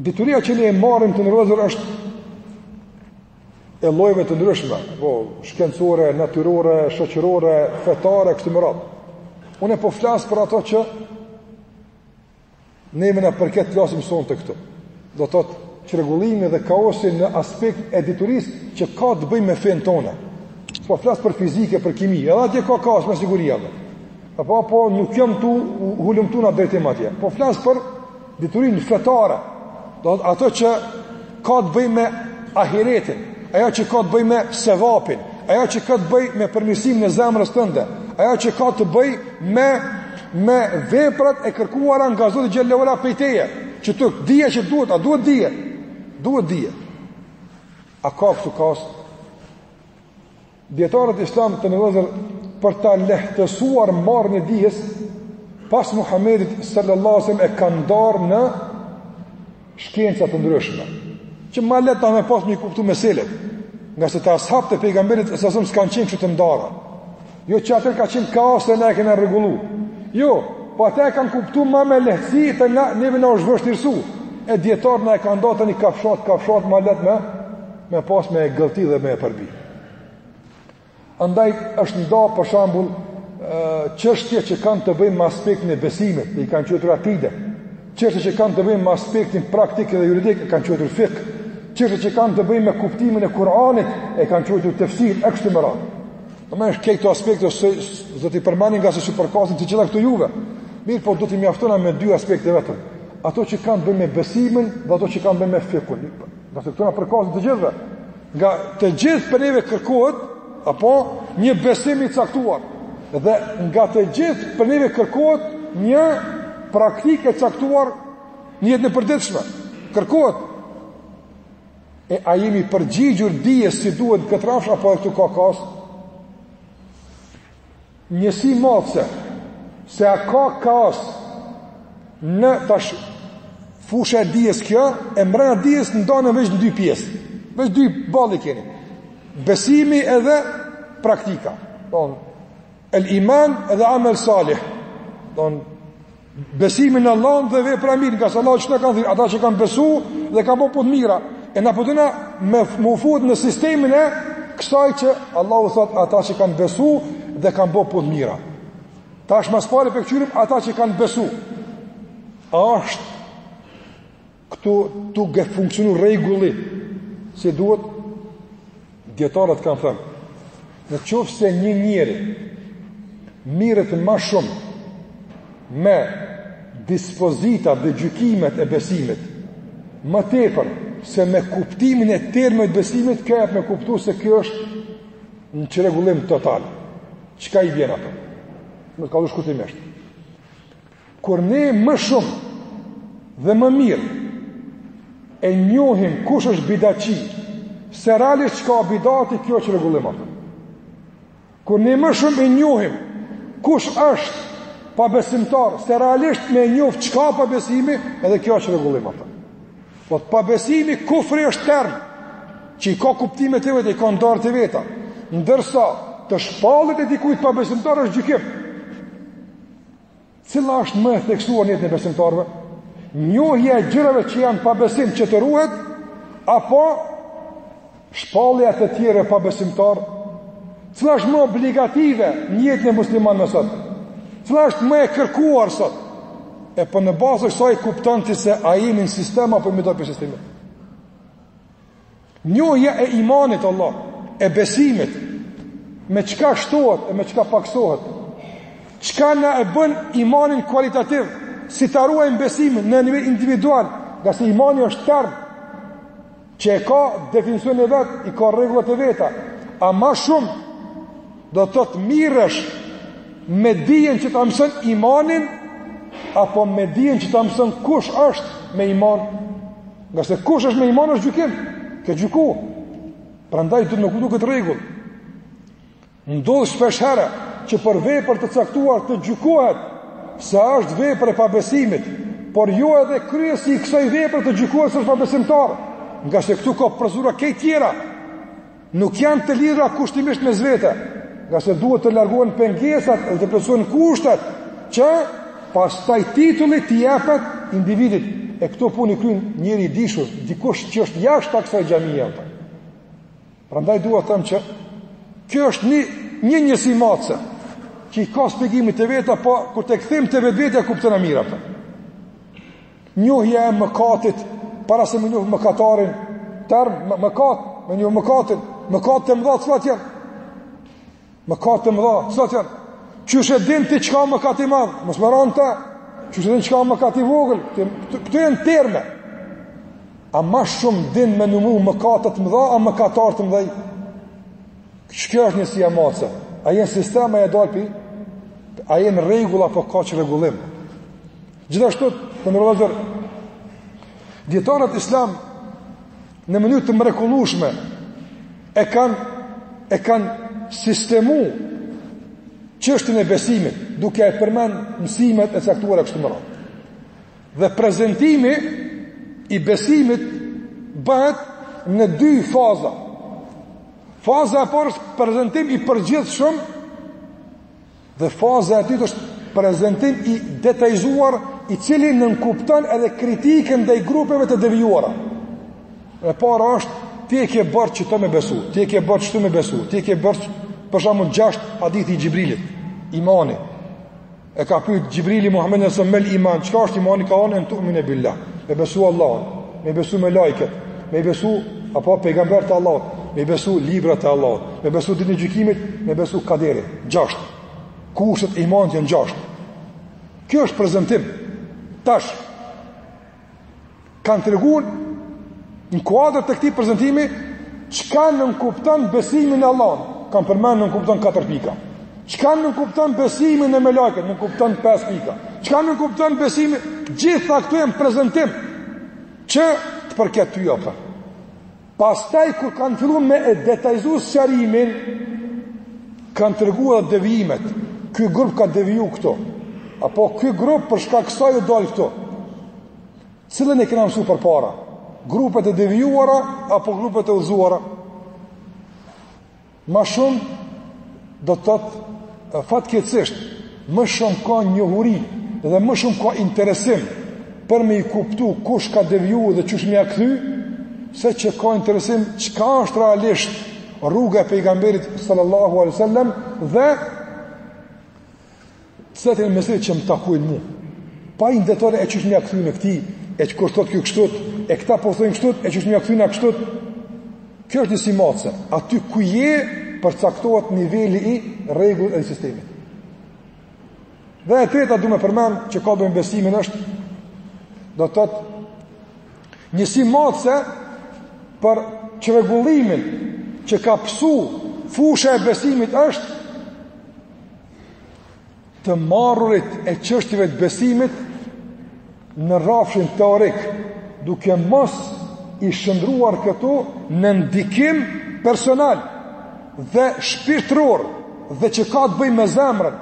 Dituria që ne e marrim të nderuar është e llojeve të ndryshme, po shkencore, natyrore, shoqërore, fetare kështu me radhë. Unë po flas për ato që Neve na përket të flasim sonte këtu. Do të thotë çrregullimi dhe kaosi në aspektin e diturisë që ka të bëjë me fenë tonë. S'po flas për fizikë, për kimi, edhe atje ka kaos me siguri, po, po, po nuk jam tu hulumtu n'at drejtim atje. Po flas për diturinë fetare. Do thot ato që Ka të bëjë me ahiretin, ajo që ka të bëjë me sevapin, ajo që ka të bëjë me përmirësimin e zemrës tënde, ajo që ka të bëjë me me veprat e kërkuara nga Zoti xhele ve ala prej teje, që kjo dije që duhet, a duhet dije? Duhet dije. A ka këtu kaos? Dijetarët islam të nderuar për ta lehtësuar marrjen e dijes pas Muhammedit sallallahu alaihi wasallam e kanë ndarë në shkenca të ndryshme. Që ma lehtë na me pas me kuptu meselet. Ngase te as'habët e pejgamberit sallallahu alaihi wasallam s'kanë qenë kështu të ndara. Jo që atëherë ka qenë kaos dhe na e kanë rregullu. Jo, po ata e kanë kuptu ma me lehtësi, te na neve na është vështirësu. E dijetarët na e kanë nda tani kafshatë, kafshatë ma lehtë me me pas me e gëlltit dhe me e përbi. Andaj është nda për shembull çështje që kanë të bëjnë me aspektin e besimit dhe i kanë quajtur akide, çështje që kanë të bëjnë me aspektin praktik dhe juridik e kanë quajtur fikh, çështje që kanë të bëjnë me kuptimin e Kur'anit e kanë quajtur tefsir, e kështu me radhë. Domethënë te këto aspekte së zë të i përmani nga se që përkasin të gjitha këtë juve, mirë po do të mjaftona me dy aspekte vetëm, ato që kanë të bëjnë me besimin dhe ato që kanë të bëjnë me fikhun, ngase këto na përkasin të gjithve, Nga të gjithë prej neve kërkohet, apo, një besim i caktuar. Dhe nga të gjithë prej neve kërkohet një praktikë e caktuar në jetën e përditshme. Kërkohet. E a i jemi përgjigjur dijes si duhet në këtë rafsh, apo edhe këtu ka kaos? Njësi matëse, se a ka kaos në tash fusha e dijes kjo, e mbrenda dijes ne e ndamë veç në dy pjesë, veç dy ballë i keni, besimi edhe praktika, don, el iman edhe amel salih, don, Besimi në Allahun dhe vepra e mirë, ngase Allahu çka ka thënë, ata që kanë besu dhe kanë bërë punë të mira, e na po dona me u fut në sistemin e kësaj që Allahu thot ata që kanë besu dhe kanë bërë punë të mira. Tash ma së pari po e kqyrim ata që kanë besu. A është Këtu duke funksionu rregulli si duhet dijetarët kanë thënë në qoftë se një njeri mirret ma shumë me dispozitat dhe gjykimet e besimit më tepër se me kuptimin e termeve të besimit ka me kuptu se kjo është në çrregullim total çka i vjen ato me kalu shkurtimisht Kur ne më shumë dhe më mirë e njohim kush është bidaci, se realisht çka bidati, kjo çrregullim atë. Kur ne më shumë e njohim kush është pabesimtar, se realisht me njoft çka pabesimi, edhe kjo çrregullim atë. Po pabesimi, kufri është term, që i ka kuptimet e veta, i ka ndarjet e veta. Ndërsa, të shpallurit e dikujt pabesimtar është gjykim. Cila është më e theksuar në jetën e besimtarëve? Njohja e gjërave që janë pabesim që të ruhet apo shpallja e të tjerëve pabesimtarë? Cila është më obligative në jetën e muslimanëve sot? Cila është më e kërkuar sot? E po në bazë të kësaj kupton ti se a jemi në sistem apo kemi dal prej sistemit? Njohja e imanit Allah, e besimit, me çka shtohet e me çka pakësohet, çka na e bën imanin kualitativ, si ta ruajmë besimin në nivel individual, ngase imani është term, që e ka definicionin e vet, i ka rregullat e veta, a ma shumë, do të thotë mirresh me dijen që ta mëson imanin, apo me dijen që ta mëson kush është me iman, Ngase kush është me iman është gjykim, ke gjyku. Prandaj duhet me kuptu këtë rregull. Ndodh shpeshherë që për vepër të caktuar të gjykohet se është vepër e pabesimit, por jo edhe kryesi i kësaj vepre të gjykohet se është pabesimtar, ngase këtu ka procedura krejt tjera. Nuk janë të lidhura kushtimisht mes vete, ngase duhet të largohen pengesat dhe të plotësohen kushtet që pastaj titulli t'i jepet individit. E këto punë i kryen njeri i dishur, dikush që është jashtë kësaj xhamie. Prandaj dua të them që kjo është një një njësi matëse, që i ka shpjegimet e veta, po kur të kthehim te vetvetja e kuptojmë mirë për. Njohja e mëkatit para se me njoh mëkatarin, term mëkat, me njoh mëkatin, mëkatet e mëdha, cilat janë? Mëkatet e mëdha, cilat janë? Qysh e din ti çka mëkat i madh, mos me ra në ta, qysh e din çka mëkat i vogël, këtu janë terme. A ma shumë din me numru mëkate të mëdha, a mëkatarë të mëdhaj? Kjo është njësia matëse, a je në sistem a je dal prej, a je në rregull apo ka çrregullim. Gjithashtu, të nderuar vëllezër, dijetarët islam në mënyrë të mrekullueshme e kanë e kanë sistemu çështjen e besimit duke e përmend mësimet e caktuara e kështu me radhë dhe prezentimi i besimit bëhet në dy faza faza e parë është prezentim i përgjithshëm Dhe faza e dytë është prezantim i detajzuar i cili nënkupton edhe kritikën ndaj grupeve të devijuara. E para është ti e ke borxh këto me besu, ti e ke borxh këto me besu, ti e ke borxh për shembull 6, hadithi i Xhibrilit, imani. E ka pyet Xhibrili Muhamedit sallallahu alaihi wasallam iman, çka është imani ka thënë en tumine billah. Me besu Allahun, me besu melaiket, me besu apo pejgamberët e Allahut, me besu librat e Allahut, me besu ditën e gjykimit, me besu kaderin. Gjashtë. Kushtet e imanit janë gjashtë. Kjo është prezantim. Tash kanë treguar në kuadër të këtij prezantimi çka nënkupton besimi në Allah. Kan përmend nënkupton katër pika. Çka nënkupton besimi në melaiket, nënkupton pesë pika. Çka nënkupton besimi, gjitha këto janë prezantim që të përket ty apo. Pastaj kur kanë fillu me e detajzu sqarimin, kanë treguar devijimet. Ky grup ka deviju këtu. Apo ky grup për shkak kësaj u dal këtu. Cilën e kena mësu përpara? Grupet e devijuara apo grupet e udhëzuara? Ma shumë, do të thotë fatkeqësisht, më shumë ka njohuri dhe më shumë ka interesim për me i kuptu kush ka deviju dhe qysh me ia kthy, se çka interesim çka është realisht rruga e pejgamberit sallallahu alesallem dhe Cilat janë mësimet që më takojnë mua? Pa hi në detaje e qysh me ia kthy na këtij, e kur thotë ky kështu, e këta po thojnë kështu, e qysh me ia kthy na kështu. Kjo është një si matëse. Aty ku je përcaktohet niveli i rregullit e sistemit. Dhe e treta du me përmend që ka të bëjë me besimin është, do të thotë një si matëse për çrregullimin që ka pësu fusha e besimit është të marrurit e çështjeve të besimit në rrafshin teorik, duke mos i shëndruar këto në ndikim personal dhe shpirtëror dhe që ka të bëjë me zemrën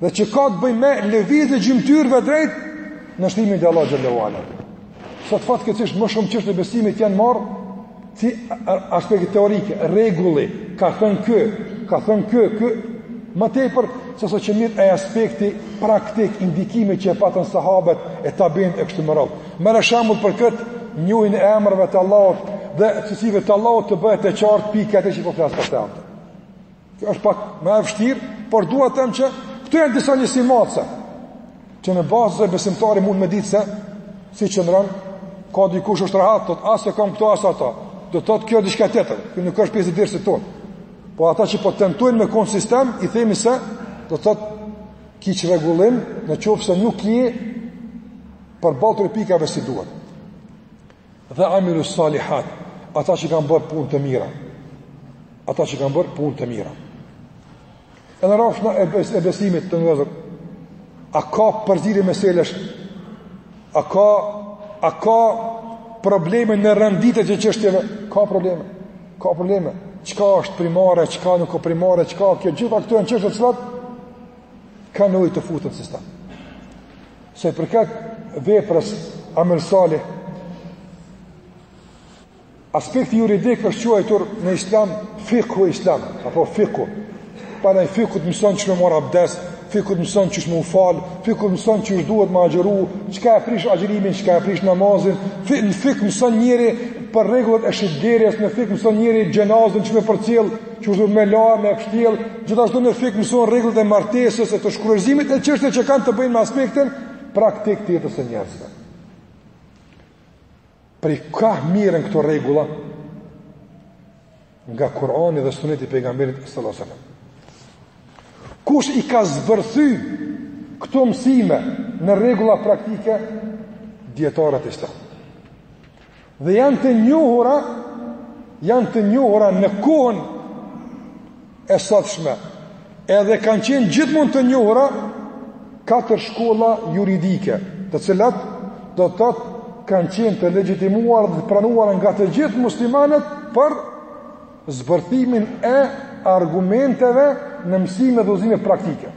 dhe që ka të bëjë me lëvizjen e gjymtyrëve drejt nënshtrimit të Allahut xhelle ue ala. Sot fatkeqësisht më shumë çështjet e besimit janë marrë Si aspekti teorik e rregulli, ka thënë ky, ka thënë ky, ky më tepër sesa që merret ai aspekti praktik i ndikimit që e patën sahabët e tabiinët e kështu me radhë. Merre shembull për këtë njohjen e emrave të Allahut dhe cilësive të Allahut të bëhet e qartë pikë ajo që po flas për të. Kjo është pak më e vështirë, por dua të them që këtu janë disa njësi matëse që në bazë se besimtari mund me ditë se si qëndron ka dikush është rahat, thotë as e kam këto as ato. Do të thotë kjo diçka tjetër, kjo nuk është pjesë e dersit tonë. Po ata që po tentojnë me kon n'sistem, i themi se do të thotë ki çrregullim në qoftë se nuk je përballë këtyre pikave si duhet. Dhe amilu salihat, ata që kanë bërë punë të mira. Ata që kanë bërë punë të mira. E në rafshin e, bes, e besimit të njerëzve, a ka përzierje meselesh, a ka, a ka probleme në renditje të çështjeve, ka probleme, ka probleme, çka është primare, çka nuk o primare, çka kjo, gjitha këto janë çështje të cilat kanë nevojë të futen n'sistem. Se për këtë veprës amel salih, aspekti juridik është quajtur në islam fikhu islam, apo fikhu. Pra fikhu të mëson qysh me marr abdes, fikhu të mëson qysh me u falë, fikhu të mëson qysh duhet me agjëru, çka e prish agjërimin, çka e prish namazin, fikh, në fikh mëson njeri për rregullat e shitblerjes, në fikh mëson njeri xhenazen qysh me përcjellë, Qysh me la, me pështjell, gjithashtu në fikh mëson rregullat e martesës e të shkurorëzimit e çështje që kanë të bëjnë me aspektin praktik të jetës së njerëzve. Prej ka merren këto rregulla nga Kurani dhe suneti i pejgamberit sallallahu alejhi ve selem. Kush i ka zbërthy këto mësime në rregulla praktike? Dijetarët e islamit. Dhe janë të njohura, janë të njohura në kohën e sotshme. Edhe kanë qenë gjithmonë të njohura katër shkolla juridike, të cilat do të thotë kanë qenë të legjitimuara dhe të pranuara nga të gjithë muslimanët për zbërthimin e argumenteve në mësime dhe udhëzime praktike.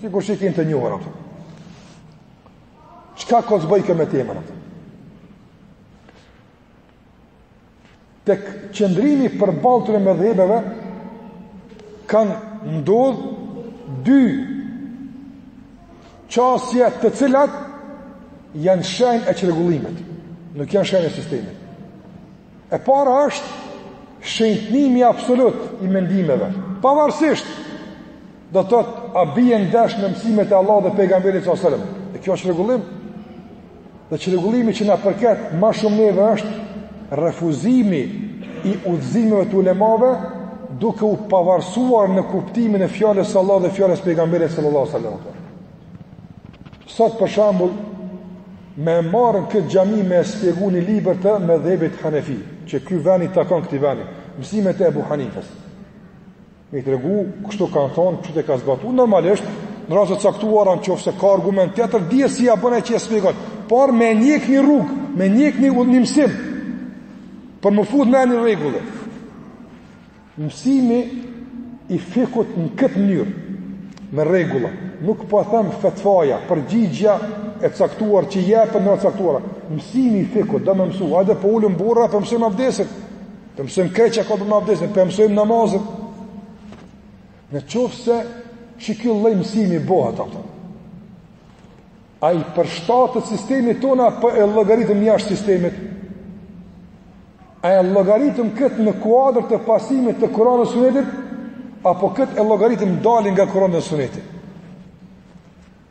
Sikur që i keni të njohura ato. Çka ka të bëjë kjo me temën? Ato? Tek qëndrimi përballë këtyre medhhebeve, kanë ndodhë dy qasje të cilat janë shenjë e çrregullimit, nuk janë shenjë e sistemit. E para është shenjtërimi absolut i mendimeve, pavarësisht Do thot, a bie ndesh me mësimet e Allahut dhe pejgamberit sallallahu alajhi wasallam? E kjo është çrregullim. Dhe çrregullimi që na përket më shumë neve është refuzimi i udhëzimeve të ulemave duke u pavarësuar në kuptimin e fjalës së Allahut dhe fjalës së pejgamberit sallallahu alajhi wasallam. Sot për shembull me marrë në këtë xhami me shpjegu ni libër të medhhebit Hanefi, që ky ven i takon këtij veni, mësimet e Ebu Hanifës. Me i tregu, kështu kanë thonë, kështu e ka zbatu, normalisht, në raste të caktuara, në qofë se ka argument tjetër, dihet si a bon e që e shpjegon, por me njek një rrugë, me njek një mësim, për m'u fut me një rregull. Mësimi i fikhut në këtë mënyrë, me rregulla, nuk po them fetfaja, përgjigja e caktuar që jepet në rast caktuara. Mësimi i fikhut, do me mësu, hajde po ulen burra, po e mësojmë abdesin, Po e mësojmë krejt çka ka për abdesin, po e mësojmë namazin. Në qoftë se kjo lloj mësimi bëhet atje. A i përshtatet sistemit tonë apo e llogaritëm jashtë sistemit. A e llogaritëm këtë në kuadër të pasimit të Kuranit e sunetit, apo këtë e llogaritëm dalje nga Kurani e suneti.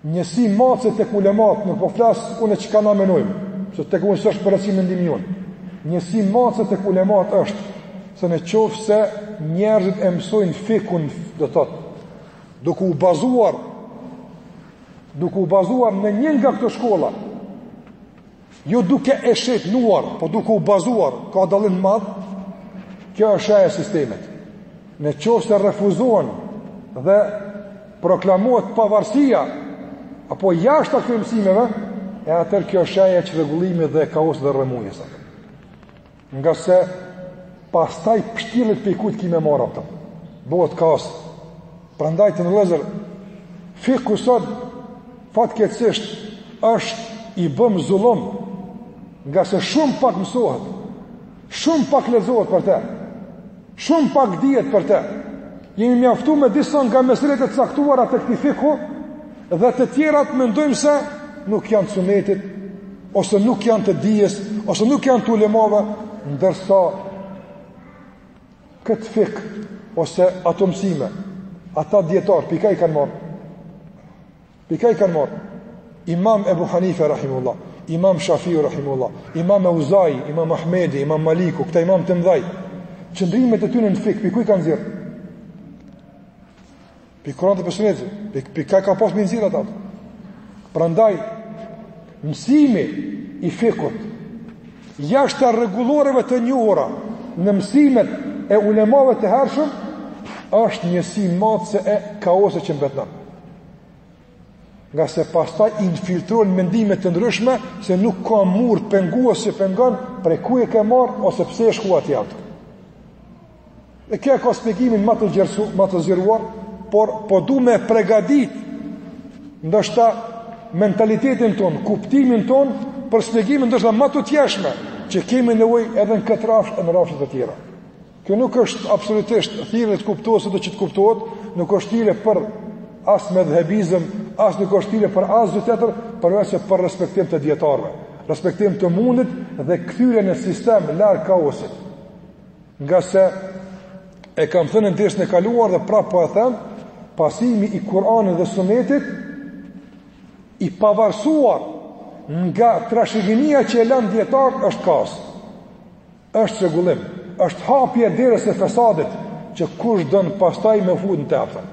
Njësi matëse tek ulematë, nuk po flas unë çka na mendojmë, se tek unë s'është me rëndësi mendimi jon. Njësi matëse tek ulematë është se në qoftë se njerëzit e mësojnë fikhun, do të thotë, duke u bazuar duke u bazuar në një nga këto shkolla, Jo duke e shenjtëruar, po duke u bazuar, ka dallim t'madh, kjo është shenja e sistemit. Në qoftë se refuzohen dhe proklamohet pavarësia, apo jashtë atyre mësimeve, e atëherë kjo është shenja e çrregullimit dhe kaos dhe rrëmujës. Ngase pastaj pështillet prej kujt ki me marrë apëtëm. Bëhet kaos. Prandaj të nderuar vëllezër, fikhu sot, fatkeqësisht, është i bëm zullum, ngase shumë pak mësohet, shumë pak lexohet për te. Shumë pak dihet për të. Jemi mjaftu me disa nga meselet e caktuara të këtij fikhu dhe të tjerat mendojmë se nuk janë të sunetit, ose nuk janë të dijes, ose nuk janë të ulemave, ndërsa këtë fikh, ose ato mësime, ata djetarë, pi kah i kanë marrë, Pi kah i kanë marrë Imam Ebu Hanife, rahimullah, Imam Shafiu, rahimullah, Imam Euzaj, Imam Ahmedi, Imam Maliku, këta imamë të mëdhaj, qëndrimet e tyre në fikh, pi ku i kanë nxjerrë? Pi Kur'anit e pi Sunetit, pi, pi kah ka pas me i nxjerrë ata. Prandaj, mësimi i fikhut, jashtë rregulloreve të njohura, në mësimet e ulemave të hershëm, është një simptomë e kaosit që mbretëron. Ngase pastaj infiltrojnë mendime të ndryshme se nuk ka mur, pengues që pengon prej ku e ke marrë ose pse ke shkuar jashtë. Dhe kjo e ka shpjegimin ma të gjer, shumë ma të zgjeruar, por po du me e përgatit ndoshta mentalitetin tonë, kuptimin tonë për shpjegime ndoshta ma tutjeshme që kemi nevojë edhe në këtë rrafsh e në rrafshe të tjera. Kjo nuk është absolutisht thirrje të kuptohet se do që të kuptohet, nuk është thirrje për as medhhebizëm, as nuk është thirrje për asgjë tjetër, përveçse për respektim të dijetarëve, respektim të mundit dhe kthim në sistem larg kaosit. Ngase e kam thënë në dersin e kaluar dhe prapë po e them, pasimi i Kur'anit dhe Sunetit i pavarësuar nga trashëgimia që e lanë dijetarët është kaos. Është çrregullim, është hapje e derës së fesadit që kush don pastaj me fut në të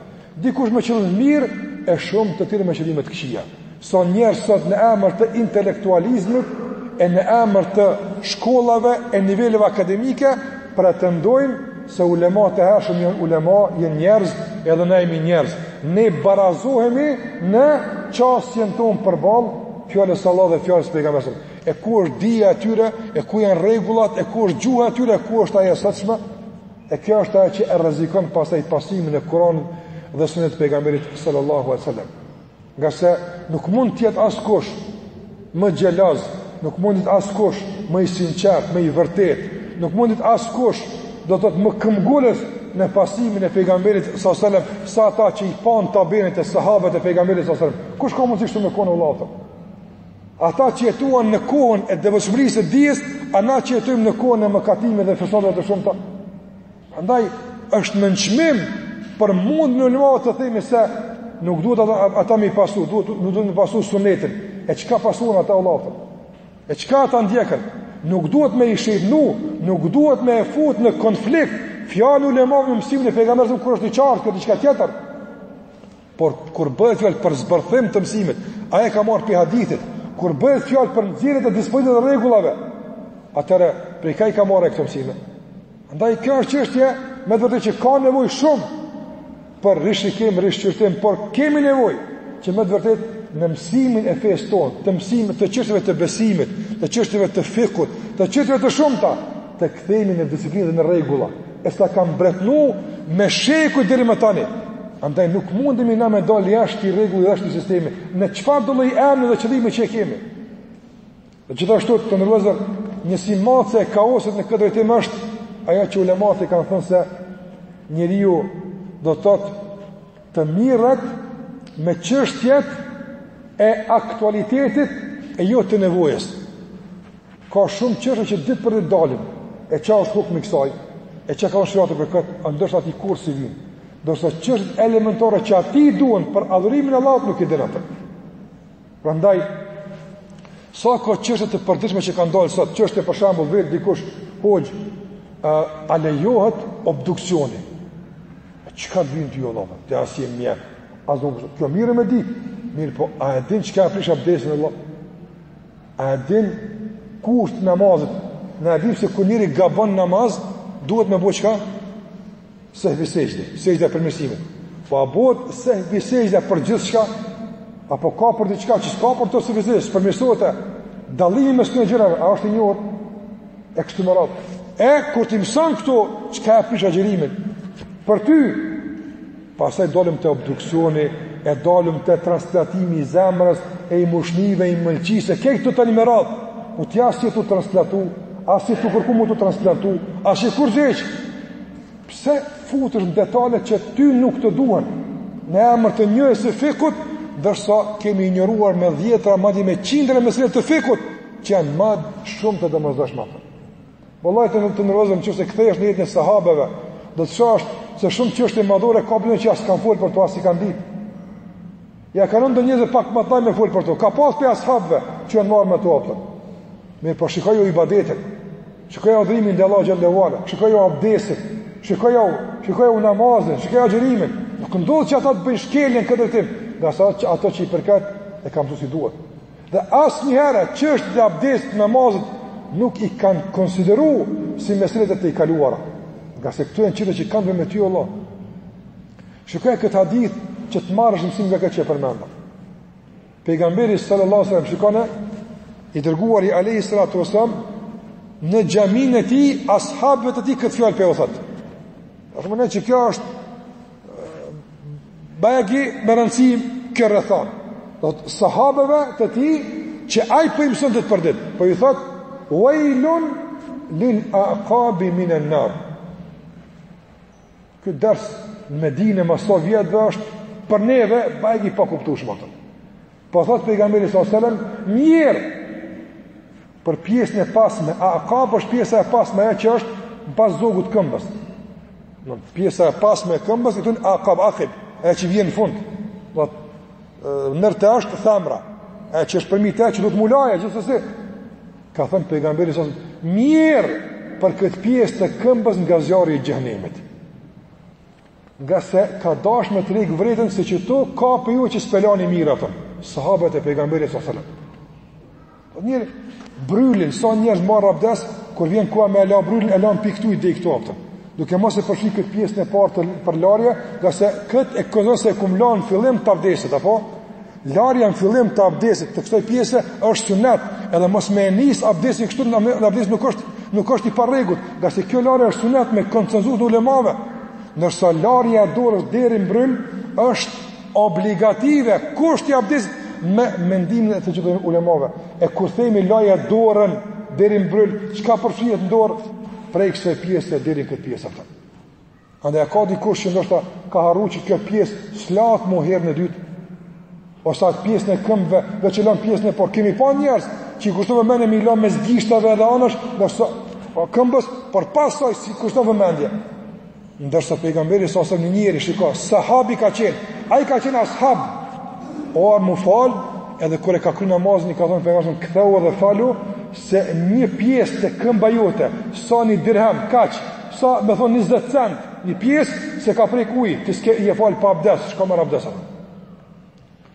Dikush me qëllim të mirë e shumë të tjerë me qëllime të këqija. Sa njerëz sot në emër të intelektualizmit e në emër të shkollave e niveleve akademike pretendojnë se ulematë e hershëm janë ulema, janë njerëz, edhe ne jemi njerëz. Ne barazohemi në qasjen tonë përballë fjalës së Allahut dhe fjalës së pejgamberit. e ku është dija e tyre, e ku janë rregullat, e ku është gjuha e tyre, e ku është ajo e sotshme, e kjo është ajo që e rrezikon pastaj pasimin e Kur'anit dhe sunetit të pejgamberit sallallahu a sallam. Ngase nuk mund të jetë askush më xheloz, nuk mund të jetë askush më i sinqertë, më i vërtetë, nuk mund të jetë askush do të thotë më këmbëngulës në pasimin e pejgamberit sallallahu a sallam, sa ata që i panë tabiinët e sahabet e pejgamberit sallallahu a sallam. Kush ka mundësi me konë o vllaznëm? Ata që jetuan në kohën e devotshmërisë së dijes, a na që jetojmë në kohën e mëkatimit dhe fesadeve të shumta? Prandaj është nënçmim për mundin e ulemave të themi se nuk duhet ata, ata me i pasu, duhet nuk duhet me pasu sunetin. E çka pasuan ata o vllaznëm? E çka ata ndoqën? Nuk duhet me i shti, nuk duhet me e fut në konflikt fjalën e ulemave me mësimin e pejgamberit kur është i qartë, kjo diçka tjetër. Por kur bëhet fjalë për zbërthim të mësimit, ai e ka marrë pi hadithit. Kur bëhet fjalë për nxjerrje të dispozitave të rregullave, atëherë prej ka i ka marrë këto mësime. Andaj kjo është çështje me të vërtetë që ka nevojë shumë për rishikim, rishqyrtim, por kemi nevojë që me të vërtetë në mësimin e fesë tonë, të mësimit të çështjeve të besimit, të çështjeve të fikut, të çështjeve të shumta, të kthehemi në disiplinë dhe në rregulla, e siç kanë mbretnu me shekuj deri më tani. Andaj nuk mundemi na me dal jashtë këtij rregulli, jashtë këtij sistemi, në çfarëdo lloj emri dhe qëllimi që e kemi. Dhe gjithashtu të nderuar, një sëmundje e kaosit në këtë drejtim është ajo që ulematë e kanë thënë se njeriu do të thotë të mirret me çështjet e aktualitetit e jo të nevojës. Ka shumë çështje që ditë për ditë dalin. E çka është hukmi i kësaj? E çka ka sheriati për këtë? Ndërsa aty kurrsesi s'vjen? Ndërsa çështjet elementare që atij i duhen për adhurimin e Allahut nuk i din ato. Prandaj sa ka çështje të përditshme që kanë dalë sot, çështje për shembull vet dikush hoxhë, a lejohet obduksioni? Çka vyn ty, o vëlla? Ti as je mjek. As... kjo mirë me di. Mirëpo, a e din çka prish abdesin, o vëlla? A e din kushtet e namazit? Ne e dimë se kur njeri gabon n'namaz, duhet me bo çka? Sehvi sexhde, sexhde e përmirësimit. Po a bohet sehvi sexhde për gjithçka? Apo ka për diçka që s'ka për të sehvi sexhde, s'përmirësohet? E dallimi mes këtyne gjërave, a është një orë? E kështu me radhë. E, kur ti mëson këto, çka e prish agjërimin? Për ty, Pastaj dalim te obduksioni, e dalim te transplantimi i zemrës, e i mushknive, i mëlçisë, e krejt këto tana me radhë. Po ti as je tu transplantu, as je tu kërku me u transplantu, as je kurgjë hiç. Pse futesh në detale që ty nuk të duhen, në emër të njohjes së fikut, ndërsa kemi injoruar me dhjetra, madje me qindra mesele të fikut, që janë ma shumë të domosdoshme atë. Wallahi të nderuar, nëqoftëse kthehesh në jetën e sahabeve, do të shohësh se shumë çështje madhore ka pas që as kanë fol për to as i kanë ditë. Ja kanë lënë do njerëzve pak, ma t'aftë me fol për to. Ka pas prej ashabëve që janë marrë me to ato. Mirëpo shikoju ibadetet. Shikoju adhurimin ndaj Allahut xhele ue ala. Shikojau abdesin. Shikojau, shikojau namazin, shikojau agjërimin. Nuk ndodh që ata të bëjnë shkelje n'këtë drejtim. Ndërsa ato që i përkat e kanë mësu si duhet. Dhe asnjëherë çështjet e abdestit, të namazit nuk i kanë konsideruar si mesele të tejkaluara. Ngase këto janë çështje që kanë lidhje me ty, o vëlla. Shikoje këtë hadith që të marrësh mësim nga kjo që përmenda. Pejgamberi sallallahu alajhi wasallam shikone i dërguari alayhi salatu wasallam në xhamin e tij ashabëve të tij këtë fjalë pe u thot. Do me thënë që kjo është Bajagi me rëndësi kjo rrethanë. U thot sahabëve të tij që ai po i mëson dit për dit. Po i thot wailun lil aqab min an-nar. Ky ders në Medinë mes sahabëve është për neve bajagi pakuptueshme atë. Po thot pejgamberi sa selam, mjerë për pjesën e pasme, akab është pjesa e pasme ajo që është pas zogut këmbës, pjesa e pasme e këmbës i thon akab, akib, ajo që vjen në fund. Domethënë është thembra, ajo që është përmbi të që duhet me u la gjithsesi. Ka thënë pejgamberi sa mjerë për këtë pjesë të këmbës nga zjarri i xhehenemit. Ngase ka dash me tërheq vërejtjen se qetu ka prej juve që s'pe lani mirë atë, sahabët e pejgamberit së thëllëm. Po, mjerë brylin, sa njerëz marrin abdes, kur vjen koha me la brylin, e lan prej këtu deri këtu apo, duke mos e përfshi këtë pjesën e parë për larje, ngase këtë e kujton se e kom la në fillim të abdesit, apo? Larja në fillim të abdesit të kësaj pjese është sunet, edhe mos me nis abdesin kështu abdesi nuk është nuk është i parregullt, ngase kjo larja është sunet me konsensusin e ulemave. Ndërsa larja e dorës deri në bryl është obligative, kusht i abdesit me mendimin e të gjithë ulemave. E kur themi laje dorën deri në bryl, çka përfshihet në dorë prej kësaj pjese deri në këtë pjesë atë. Andaj a ka dikush që ndoshta ka harruar që kjo pjesë s'lahet mo herën e dytë? Ose atë pjesën e këmbëve, që lën pjesën, e por kemi pa njerëz që i kushton vëmendje me la mes gishtave edhe anash, ndoshta këmbës por pas saj s'i kushton vëmendje. Ndërsa pejgamberi sa sa një njeri shiko, sahabi ka qenë, ai ka qenë ashab. O mu fal, edhe kur e ka kryer namazin i ka thënë pejgamberi kthehu dhe falu se një pjesë te këmba jote, sa një dirhem, kaq, Sa me thonë njëzet cent, një pjesë s'e ka prek uji, ti s'ke, je fal pa abdes, shko merr abdes atë.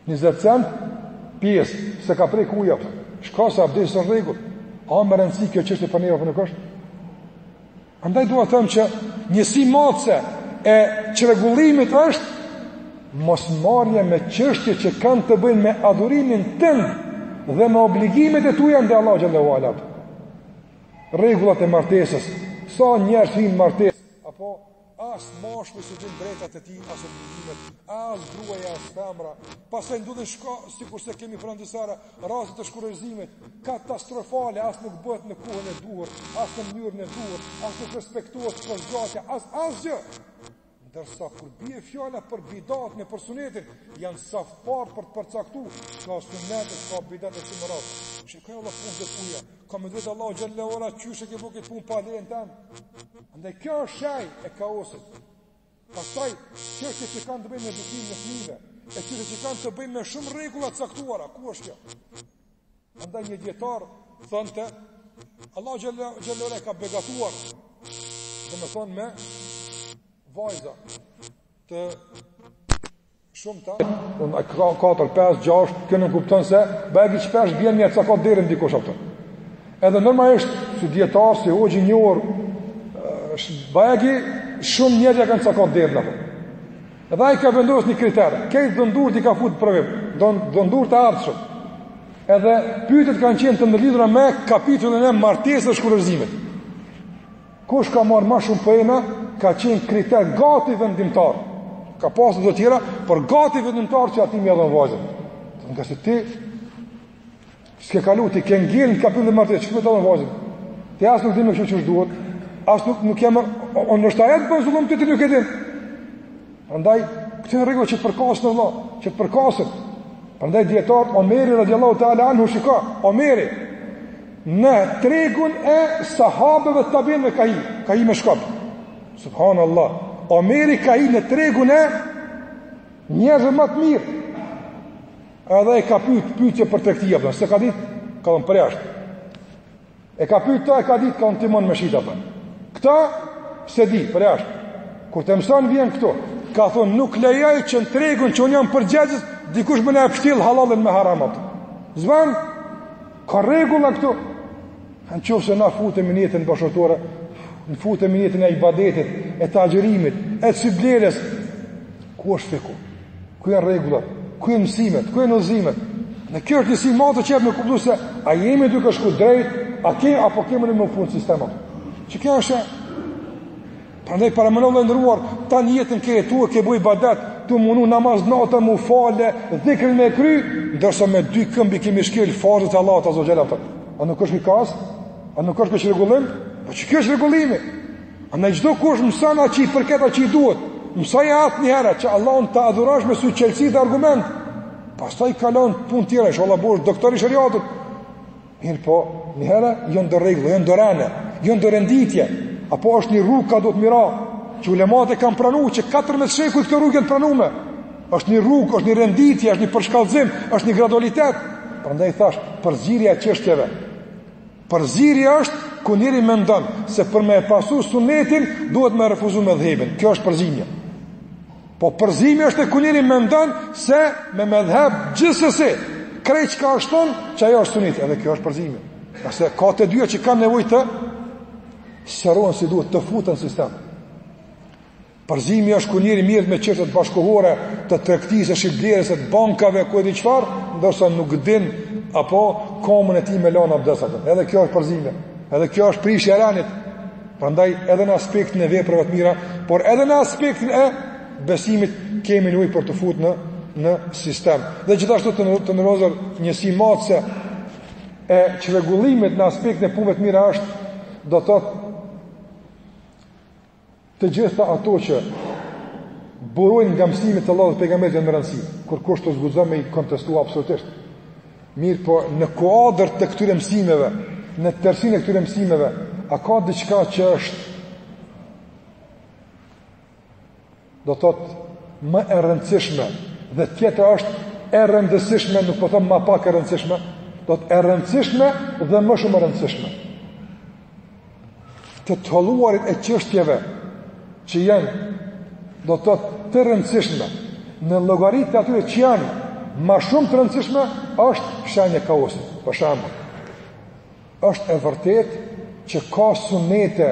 Njëzet cent pjesë s'e ka prek uji, apo, shko se abdes s'ke në rregull, a me rëndësi kjo çështje për neve apo nuk është? Andaj dua të them që njësi matëse e çrregullimit është mosmarrje me çështje që kanë të bëjnë me adhurimin tënd dhe me obligimet e tuja ndaj Allahut xhele xhelaluhu. Rregullat e martesës, sa njerëz hyjnë në martesë, apo as mashkulli s'i din të drejtat e tij as obligimet, as gruaja as femra, pastaj ndodhin çka sikurse kemi parë disa raste të shkurorëzimit katastrofale, as nuk bëhet në kohën e duhur, as në mënyrën e duhur, as nuk respektohet kohëzgjatja, as asgjë. Ndërsa kur bie fjala për bidatin e për sunnetin, janë sa far për të përcaktuar çka është sunnet, çka është bidat e çfarë rrot. Çi ka Allah punë të puja, ka me të vetë Allah xhalla ora qysh e ke bo këtë punë pa lejen tem. Andaj kjo është shenjë e kaosit. Pastaj çështjet që kanë të bëjnë me edukimin e fëmijëve, e çështjet që kanë të bëjnë me shumë rregulla të caktuara, ku është kjo? Andaj një dijetar thonte, Allah xhelle ve ala e ka begatuar, domethonë me, vajza të shumta, dhe në ka 4, 5, 6, kjo nënkupton se, bajagi shpesh vjen me ia cakat derën dikush apo. Edhe normalisht, si dijetar, si hoxhë i njohur, bajagi shumë njerëz ia kanë cakat derën, dhe Edhe ai ka vendosur një kriter, krejt dhëndurët i ka futur në provim, don dhëndurët e ardhshëm. Edhe pyetjet kanë qenë të ndërlidhura me kapitullin e martesës e shkurorëzimit. Kush ka marrë më shumë poena, ka qenë kriter gati vendimtar. Ka pasur të tjera, por gati vendimtar që atij me ia dhon vajzën. Ngase ti S'ke kalu ti, ke ngel në kapitullin e martesës, qysh me ta dhon vajzën? Ti as nuk di me kështu qysh duhet, as nuk, nuk jam, o në është ajet për zullum e ti nuk e din. Prandaj, këto janë rregulla që të përkasin vlla, që të përkasin. Prandaj, dijetarët, Omeri radiallahu ta'ala anhu shiko, Omeri, në tregun e sahabëve e tabiinëve ka hi, ka hi me shkop. Subhanallah, Omeri ka hi në tregun e njerëzve ma të mirë, Edhe e ka pyet pyetje për tregti, po s'e ka ditë, ka thon përjashtë. E ka pyet ta e ka ditë kontinuon me shit, a po. Kta s'e di përjashtë. Kur t'i mëson vjen këtu. Ka thon nuk lejoj që në tregun që unë jam përgjegjës dikush me na e pshtjell hallallin me haramet. S'ban ka rregulla këtu. Në qoftë se na futemi në jetën bashkëshortore, në futemi në jetën e ibadetit, e të agjërimit, e shitblerjes, ku është fikhu? Ku janë rregullat? Ku janë mësimet? Ku janë udhëzimet? Qe kjo është njësi matëse për me kuptu se a jemi duke shku drejt, a kemi, apo kemi në më fund sistema. Qe kjo është e... Prandaj para më vëlla i nderuar, tanë jetën ke jetu e ke bo ibadet, tu u munu namaz nate me u fal e, dhikrin me e kry, ndërsa me dy këmbë i kemi shkel farzet e Allahut azze ve xhel. A nuk është ky kaos? A nuk është ky çrregullim? Po qe kjo është çrregullimi? Andaj çdokush mëson atë që i përket atë që i duhet, mësoje atë njëherë që Allahun ta adhurosh me syçelësi dhe argument, pastaj kalon punë tjera, inshallah bohesh doktor i sheriatit, mirëpo, njëherë, jonë do rregulla, jonë do rene, jonë do renditje, apo është një rrugë ka do të mira, që ulematë e kanë pranu, që 14 shekuj këto rrugë janë të pranume, është një rrugë, është një renditje, është një përshkallëzim, është një gradualitet, prandaj thashë, përzierja e çështjeve, Përzierja është kur njeri mendon se për me pasu sunetin duhet me refuzu medhhebin. Kjo është përzimje. Po përzimje është edhe kur njeri mendon se me medhheb gjithsesi krejt çka është thonë qajo është sunet. Edhe kjo është përzimje. Ose ka të dyja që kanë nevojë të shërohen si duhet të futen n'sistem. Përzimje është kur njeri mirret me çështjet bashkëkohore të tregtisë e shitblerjes e të bankave, ku e di çfarë, ndërsa nuk din, apo komën e tij me la në abdest. Edhe kjo është përzimje, edhe kjo është prishje e renit. Prandaj edhe në aspektin e veprave të mira, por edhe në aspektin e besimit kemi nevojë për t'u fut në, në sistem. Dhe gjithashtu të, të nderuar njësi matëse e çrregullimit në aspektin e punëve të mira është, do të Të gjitha ato që burojnë nga mësimet e Allahut, pejgamberit janë me rëndësi, kurkush s'guxon me i kontestu absolutisht. Mirëpo, në kuadër të këtyre mësimeve, në tërësinë e këtyre mësimeve, a ka diçka që është do të thotë më e rëndësishme dhe tjetra është e rëndësishme, nuk po them ma pak e rëndësishme, do thotë e rëndësishme dhe më shumë e rëndësishme. Të tëholluarit e çështjeve që janë do thotë të rëndësishme në llogari të atyre që janë ma shumë të rëndësishme është shenjë e kaosit, për shembull. Është e vërtetë që ka sunete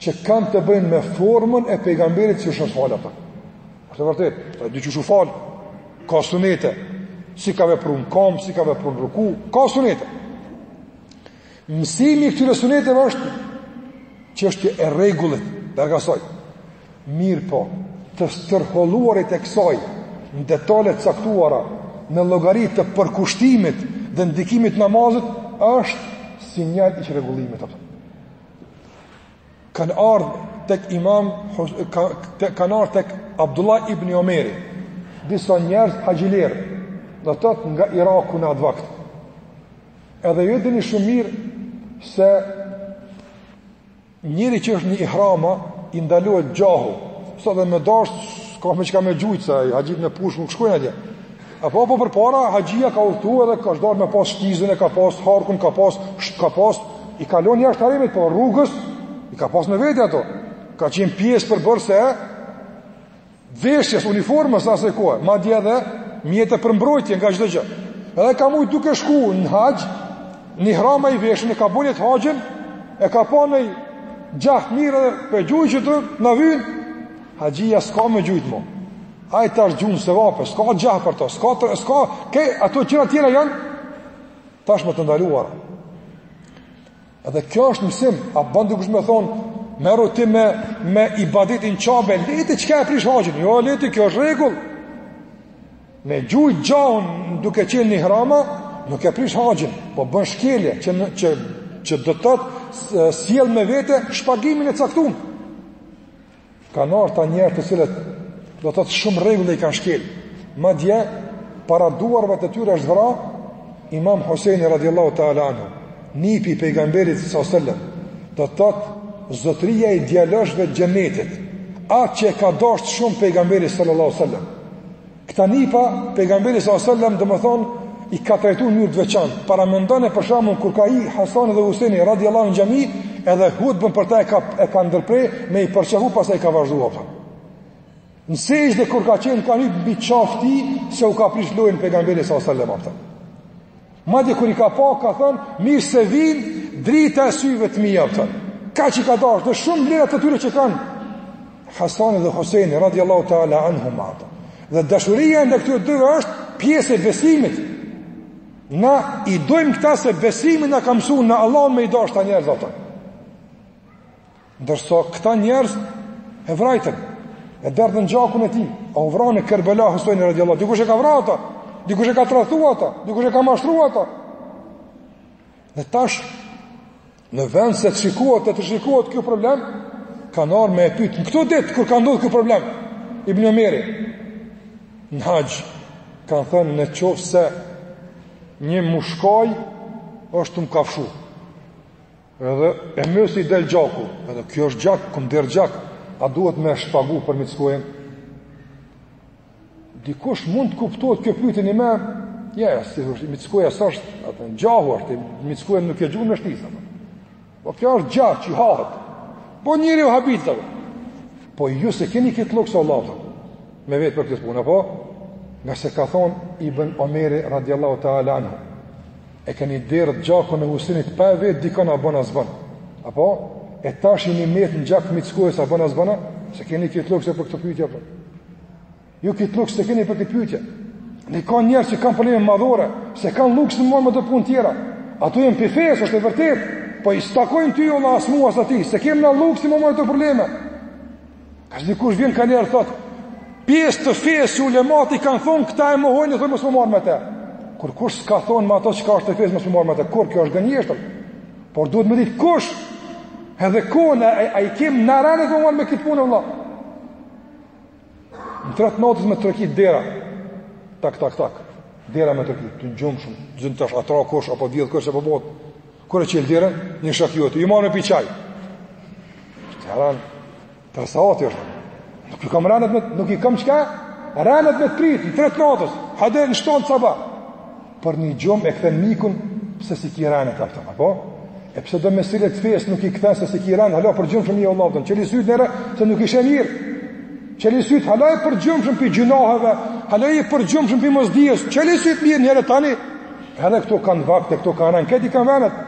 që kanë të bëjnë me formën e pejgamberit qysh është falë ato. Është e vërtetë, pra qysh u fal, ka sunete, si ka vepru në kamb, si ka vepru në ruku, ka sunete. Mësimi i këtyre suneteve është çështje e rregullit, dërgasoj. Mirëpo, të stërholluarit e kësaj në detale të caktuara, në llogari të përkushtimit dhe ndikimit të namazit, është sinjal i çrregullimit apo. Kan ardh tek Imam kan ardh tek Abdullah ibn Omeri. Disa njerëz haxhilerë, do të thotë nga Iraku në atë vakt. Edhe ju dini shumë mirë se Njeri që është në ihram, i ndalohet gjahu. Sot edhe me dasht, s'ka me çka me gjujtë, se haxhitë me pushkë, nuk shkojnë atje. A po, po përpara, haxhia ka udhtu edhe ka dasht me pas shtizën, e ka pas harkun, ka pas, çka ka pas, i ka lon jashtë haremit, po rrugës, i ka pas me vete ato. Ka qenë pjesë përbërëse veshjes, uniformës së asaj kohe, madje edhe mjete për mbrojtje nga çdo gjë. Edhe ka mujt dikush shku në haxh, n'ihrama i veshun, e ka bo nijet haxhin, e ka pa nej gjah të mirë edhe pe gjuj që t'na vyn, haxhia s'ka me gjujt mo. Ai tash gjun sevape, s'ka gjah për to, s'ka, të, s'ka, ke, ato gjëra tjera janë, tash më të ndaluara. Edhe kjo është mësim, a bon dikush me thonë, merru ti me ibadetin, Qabe, leje ti çka s'e prish haxhin. Jo, leje ti kjo është rregull. Me gjuj gjahun duke qenë n'ihrama, nuk e prish haxhin, po bën shkelje që, që, që do të thotë sjell me vete shpagimin e caktuar. Ka ardh ta njerëz të cilët do të thotë shumë rregulla i kanë shkel. Madje, para duarve të tyre është vra, imam Husejni radiallahu ta'ala anhu, nipi i pejgamberit sallallahu sallam, do të thotë zotria i djaloshve t'xhenetit, atë që e ka dasht shumë pejgamberi sallallahu sallam. Këta nipa, pejgamberi sa sallam domethonë, i ka trajtu n'mënyrë të veçantë. Paramendone për shembull, kur ka hi Hasani dhe Huseni, radiallahu në xhami, edhe hutbën për ta e ka, e ka ndërpre, me i përqafu, pastaj ka vazhdu, apo. Në sexhde kur ka qenë, kanë hip mbi qafë t'tij, s'ju ka prish lojnë pejgamberi sa sallam, apo. Madje kur i ka pa ka thënë, mirë se vijnë drita e syve të mia, apo. Kaq i ka dasht, dhe shumë vlera të tyre që kanë. Hasani dhe Huseni, radiallahu ta'ala, anhuma. Dhe dashuria ndaj këtyre dyve është pjesë e besimit. Na i dojmë këta se besimi na ka mësu në Allahun me i dasht ta njerëz ato. Ndërsa këta njerëz e vrajtën, e derdhën gjakun e tij, a u vra në Kerbela Husaini radiallahu, dikush e ka vra ata, dikush e ka tradhtu ata, dikush e ka mashtru ata. Dhe tash në vend se të shikohet e të shikohet ky problem, kanë ardh me e pyt. Në këto ditë, kur ka ndodh ky problem, Ibn Omeri, në haxh, kanë thënë në qoftë se një mushkajë është tu më kafshu. Edhe e mbys, i del gjaku, edhe kjo është gjak, kemi derdh gjak, a duhet me shpagu për mickojën? Dikush mund të kuptohet kjo pyetje, hajt me, ja, ja, si është, mickoja s'është, a thu gjah është, mickojën nuk e gjun. Po kjo është gjah që hahet, po njëri u habit. Po ju s'e keni këtë luks, vallah, me vet për këtë punë, apo? Ngase ka thonë Ibn Omeri radiallahu ta'ala anhu, e keni derdh gjakun e Husejnit pa e vet dikon a bon a s'bon apo e tash jini met në gjak t'mickojës a bon a s'bon, s'e keni këtë luks për këto pytje për ju këtë luks s'e keni për këto pytje e ka njerëz që kanë probleme madhore s'e kanë luksin me u marr me do punë tjera ato janë pi fesë është e vërtet po s'i takojnë ty as mu as atij s'e kemi na luksin me u marr me kto probleme Tash dikush vjen kanjëherë thotë, pjesë të fesë që ulemat i kanë thonë këta e mohojnë, thonë mos m'u marr me të. Kurkush s'ka thonë me ato çka është e fesë mos m'u marr me të. Kurrë, kjo është gënjeshtër. Por duhet me ditë kush edhe kohën a a e kemi na renin m'u marr me këtë punë vëlla. Në tre t'natës me trokit dera. Tak tak tak. Dera me trokit, të gjumshëm, zën tash atra kush a po vjedh kush a po bot. Kur e çel derën, një shok i joti, ju marrë me pi çaj. Që haran, tre saati është. Nuk e kam rend me, nuk e kam çka, rend me të pritë, në tre t'natës, hajde në shtatë të sabahit. Për një gjumë e kthen mikun, se s'e ki rend e po t'them, apo? E pse do mesele të fesë, nuk i kthen se s'e ki rend, hala përgjumshëm je Allah, po t'them, çeli sytë njëherë, se nuk i sheh mirë. Çeli sytë, hala je përgjumshëm prej gjynaheve, hala je përgjumshëm prej mosdijes, çeli sytë mirë njëherë tani, Edhe këto kanë vakte, këto kanë ren, këto i kanë venet.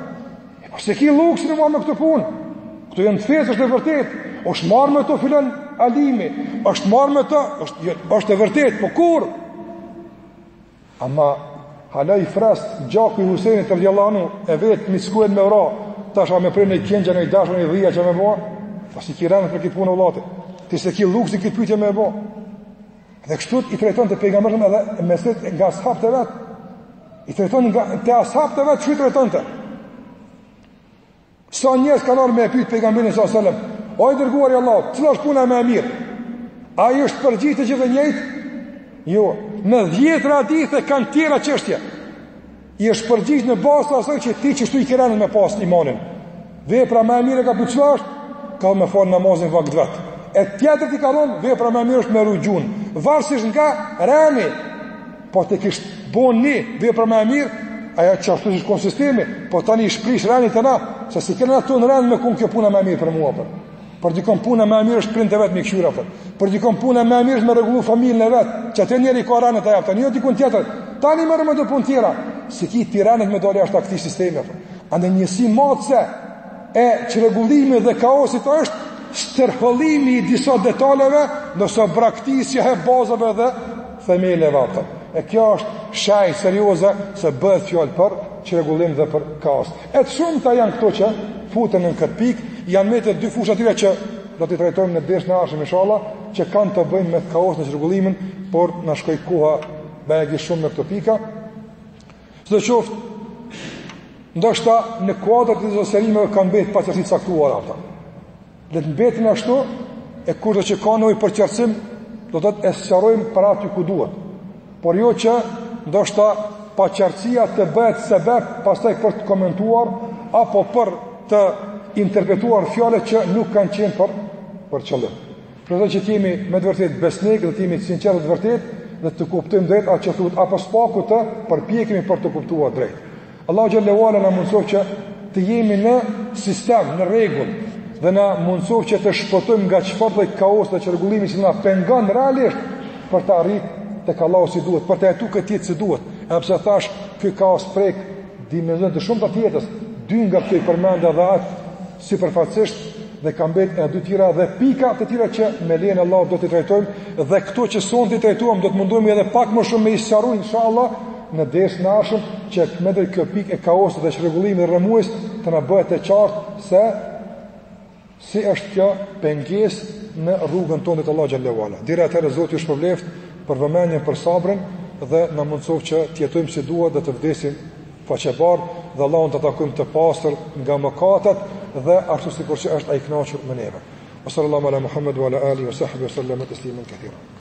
E po s'e ki luksin m'u marrë me këtë punë. Këto janë të fesë, është e vërtet. është marrë me të filan alimi, është marrë me të, është, jo, është e vërtet, po kur? Ama, hala i freskët gjaku i Husenit radijallahu anhu, e vet mickonjën me vra, tash a me pre naj qengja, naj dash, naj viç, çka me bo, po s'e ki ren për këtë punë o vlla ti, ti s'e ki luksin këtë pytje me bo, Dhe kështu i trajtonte pejgamberi edhe e mesit nga ashabët e vet. I trajton nga te ashabët e vet kështu i trajtonte. Sa njerëz kanë ardhur me pyet pejgamberin sallallahu alajhi wasallam, "O i dërguar i Allahut, cila është puna më e mirë?" A i është përgjigj të gjithëve njëjtë? Jo, në dhjetëra hadithe kanë tjera çështje. I është përgjigj në bazë të asaj që ti qështu e ki renin me pas imanin. Vepra ma e mirë e ka pyt cila është, ka thon me falë namazin n'vakt t'vet. E tjetrit i ka thënë, vepra ma e mirë është me rujt gjuhën. Varësisht nga reni, po të kishte bon një vepra ma e mirë, ajo që ashtu s'shkon sistemi, po tani i shprish renet tona, se s'e ke në atë renin me kon kjo puna ma e mirë për mua për. Për dikon puna më e mirë është prindët e vet me i këqyr. Për dikon puna më e mirë është me rregullu familjen e vet, që atë njëri ka ren ta japta, jo dikon tjetër. Tani m'u marr me do punë tjera, s'e ki ti renin me dalë ashtu aktiv sistemi apo. Andaj një simptomë e çrregullimit dhe kaosit është stërhollimi i disa detaleve ndoshta braktisja e bazave dhe themeleve vetë. E kjo është shenjë serioze se bëhet fjalë për çrregullim dhe për kaos. E të shumta janë këto që futen në këtë pikë, janë mbet edhe dy fusha tjera që do t'i trajtojmë në dersin e ardhshëm inshallah, që kanë të bëjnë me kaosin, çrregullimin, por na shkoi koha bajagi shumë në këto pika. Sidoqoftë, ndoshta në kuadër të disa sqarimeve kanë mbet paqartësi të caktuara, Le të mbetin ashtu e kurdo që ka nevojë për qartësim, do të thotë e sqarojmë për aty ku duhet. Por jo që ndoshta paqartësia të bëhet sebeb pastaj për të komentuar apo për të interpretuar fjalë që nuk kanë qenë për për qëllim. Prandaj që të jemi me të vërtetë besnik, dhe të jemi të sinqertë dhe të vërtetë dhe të kuptojmë drejt atë që thotë apo së paku të përpjekemi për të kuptuar drejt. Allahu xhallahu ala na mundësoftë që të jemi në sistem, në rregull dhe na mundësoftë që të shpëtojmë nga çfarëdo kaosi dhe çrregullimi që na pengon realisht për të arrit tek Allahu si duhet, për ta jetu këtë jetë si duhet. Edhe pse thashë, ky kaos prek dimenzione të shumta të jetës, dy nga këto i përmenda dhe atë sipërfaqësisht dhe kanë mbet edhe dy tjera dhe pika të tjera që me lejen e Allahut do t'i trajtojmë dhe këto që sonte i trajtuam do të mundohemi edhe pak më shumë me i sqaru insha Allah në desë në ashëm që me dhe kjo pikë e kaosit dhe çrregullimit dhe rrëmujës të na bëhet e qartë se si është kjo pengesë në rrugën tonë te Allahu xhelle ve ala. Deri atëherë Zoti ju shpërbleftë për vëmendjen për sabrin dhe na mundësoftë që të jetojmë si duhet dhe të vdesim faqebardhë dhe Allahun ta takojmë të pastër nga mëkatet dhe ashtu sikur që është ai i kënaqur me neve. Wa sallallahu ala Muhammed wa ala alihi wa sahbihi wa sallam taslimen kethira.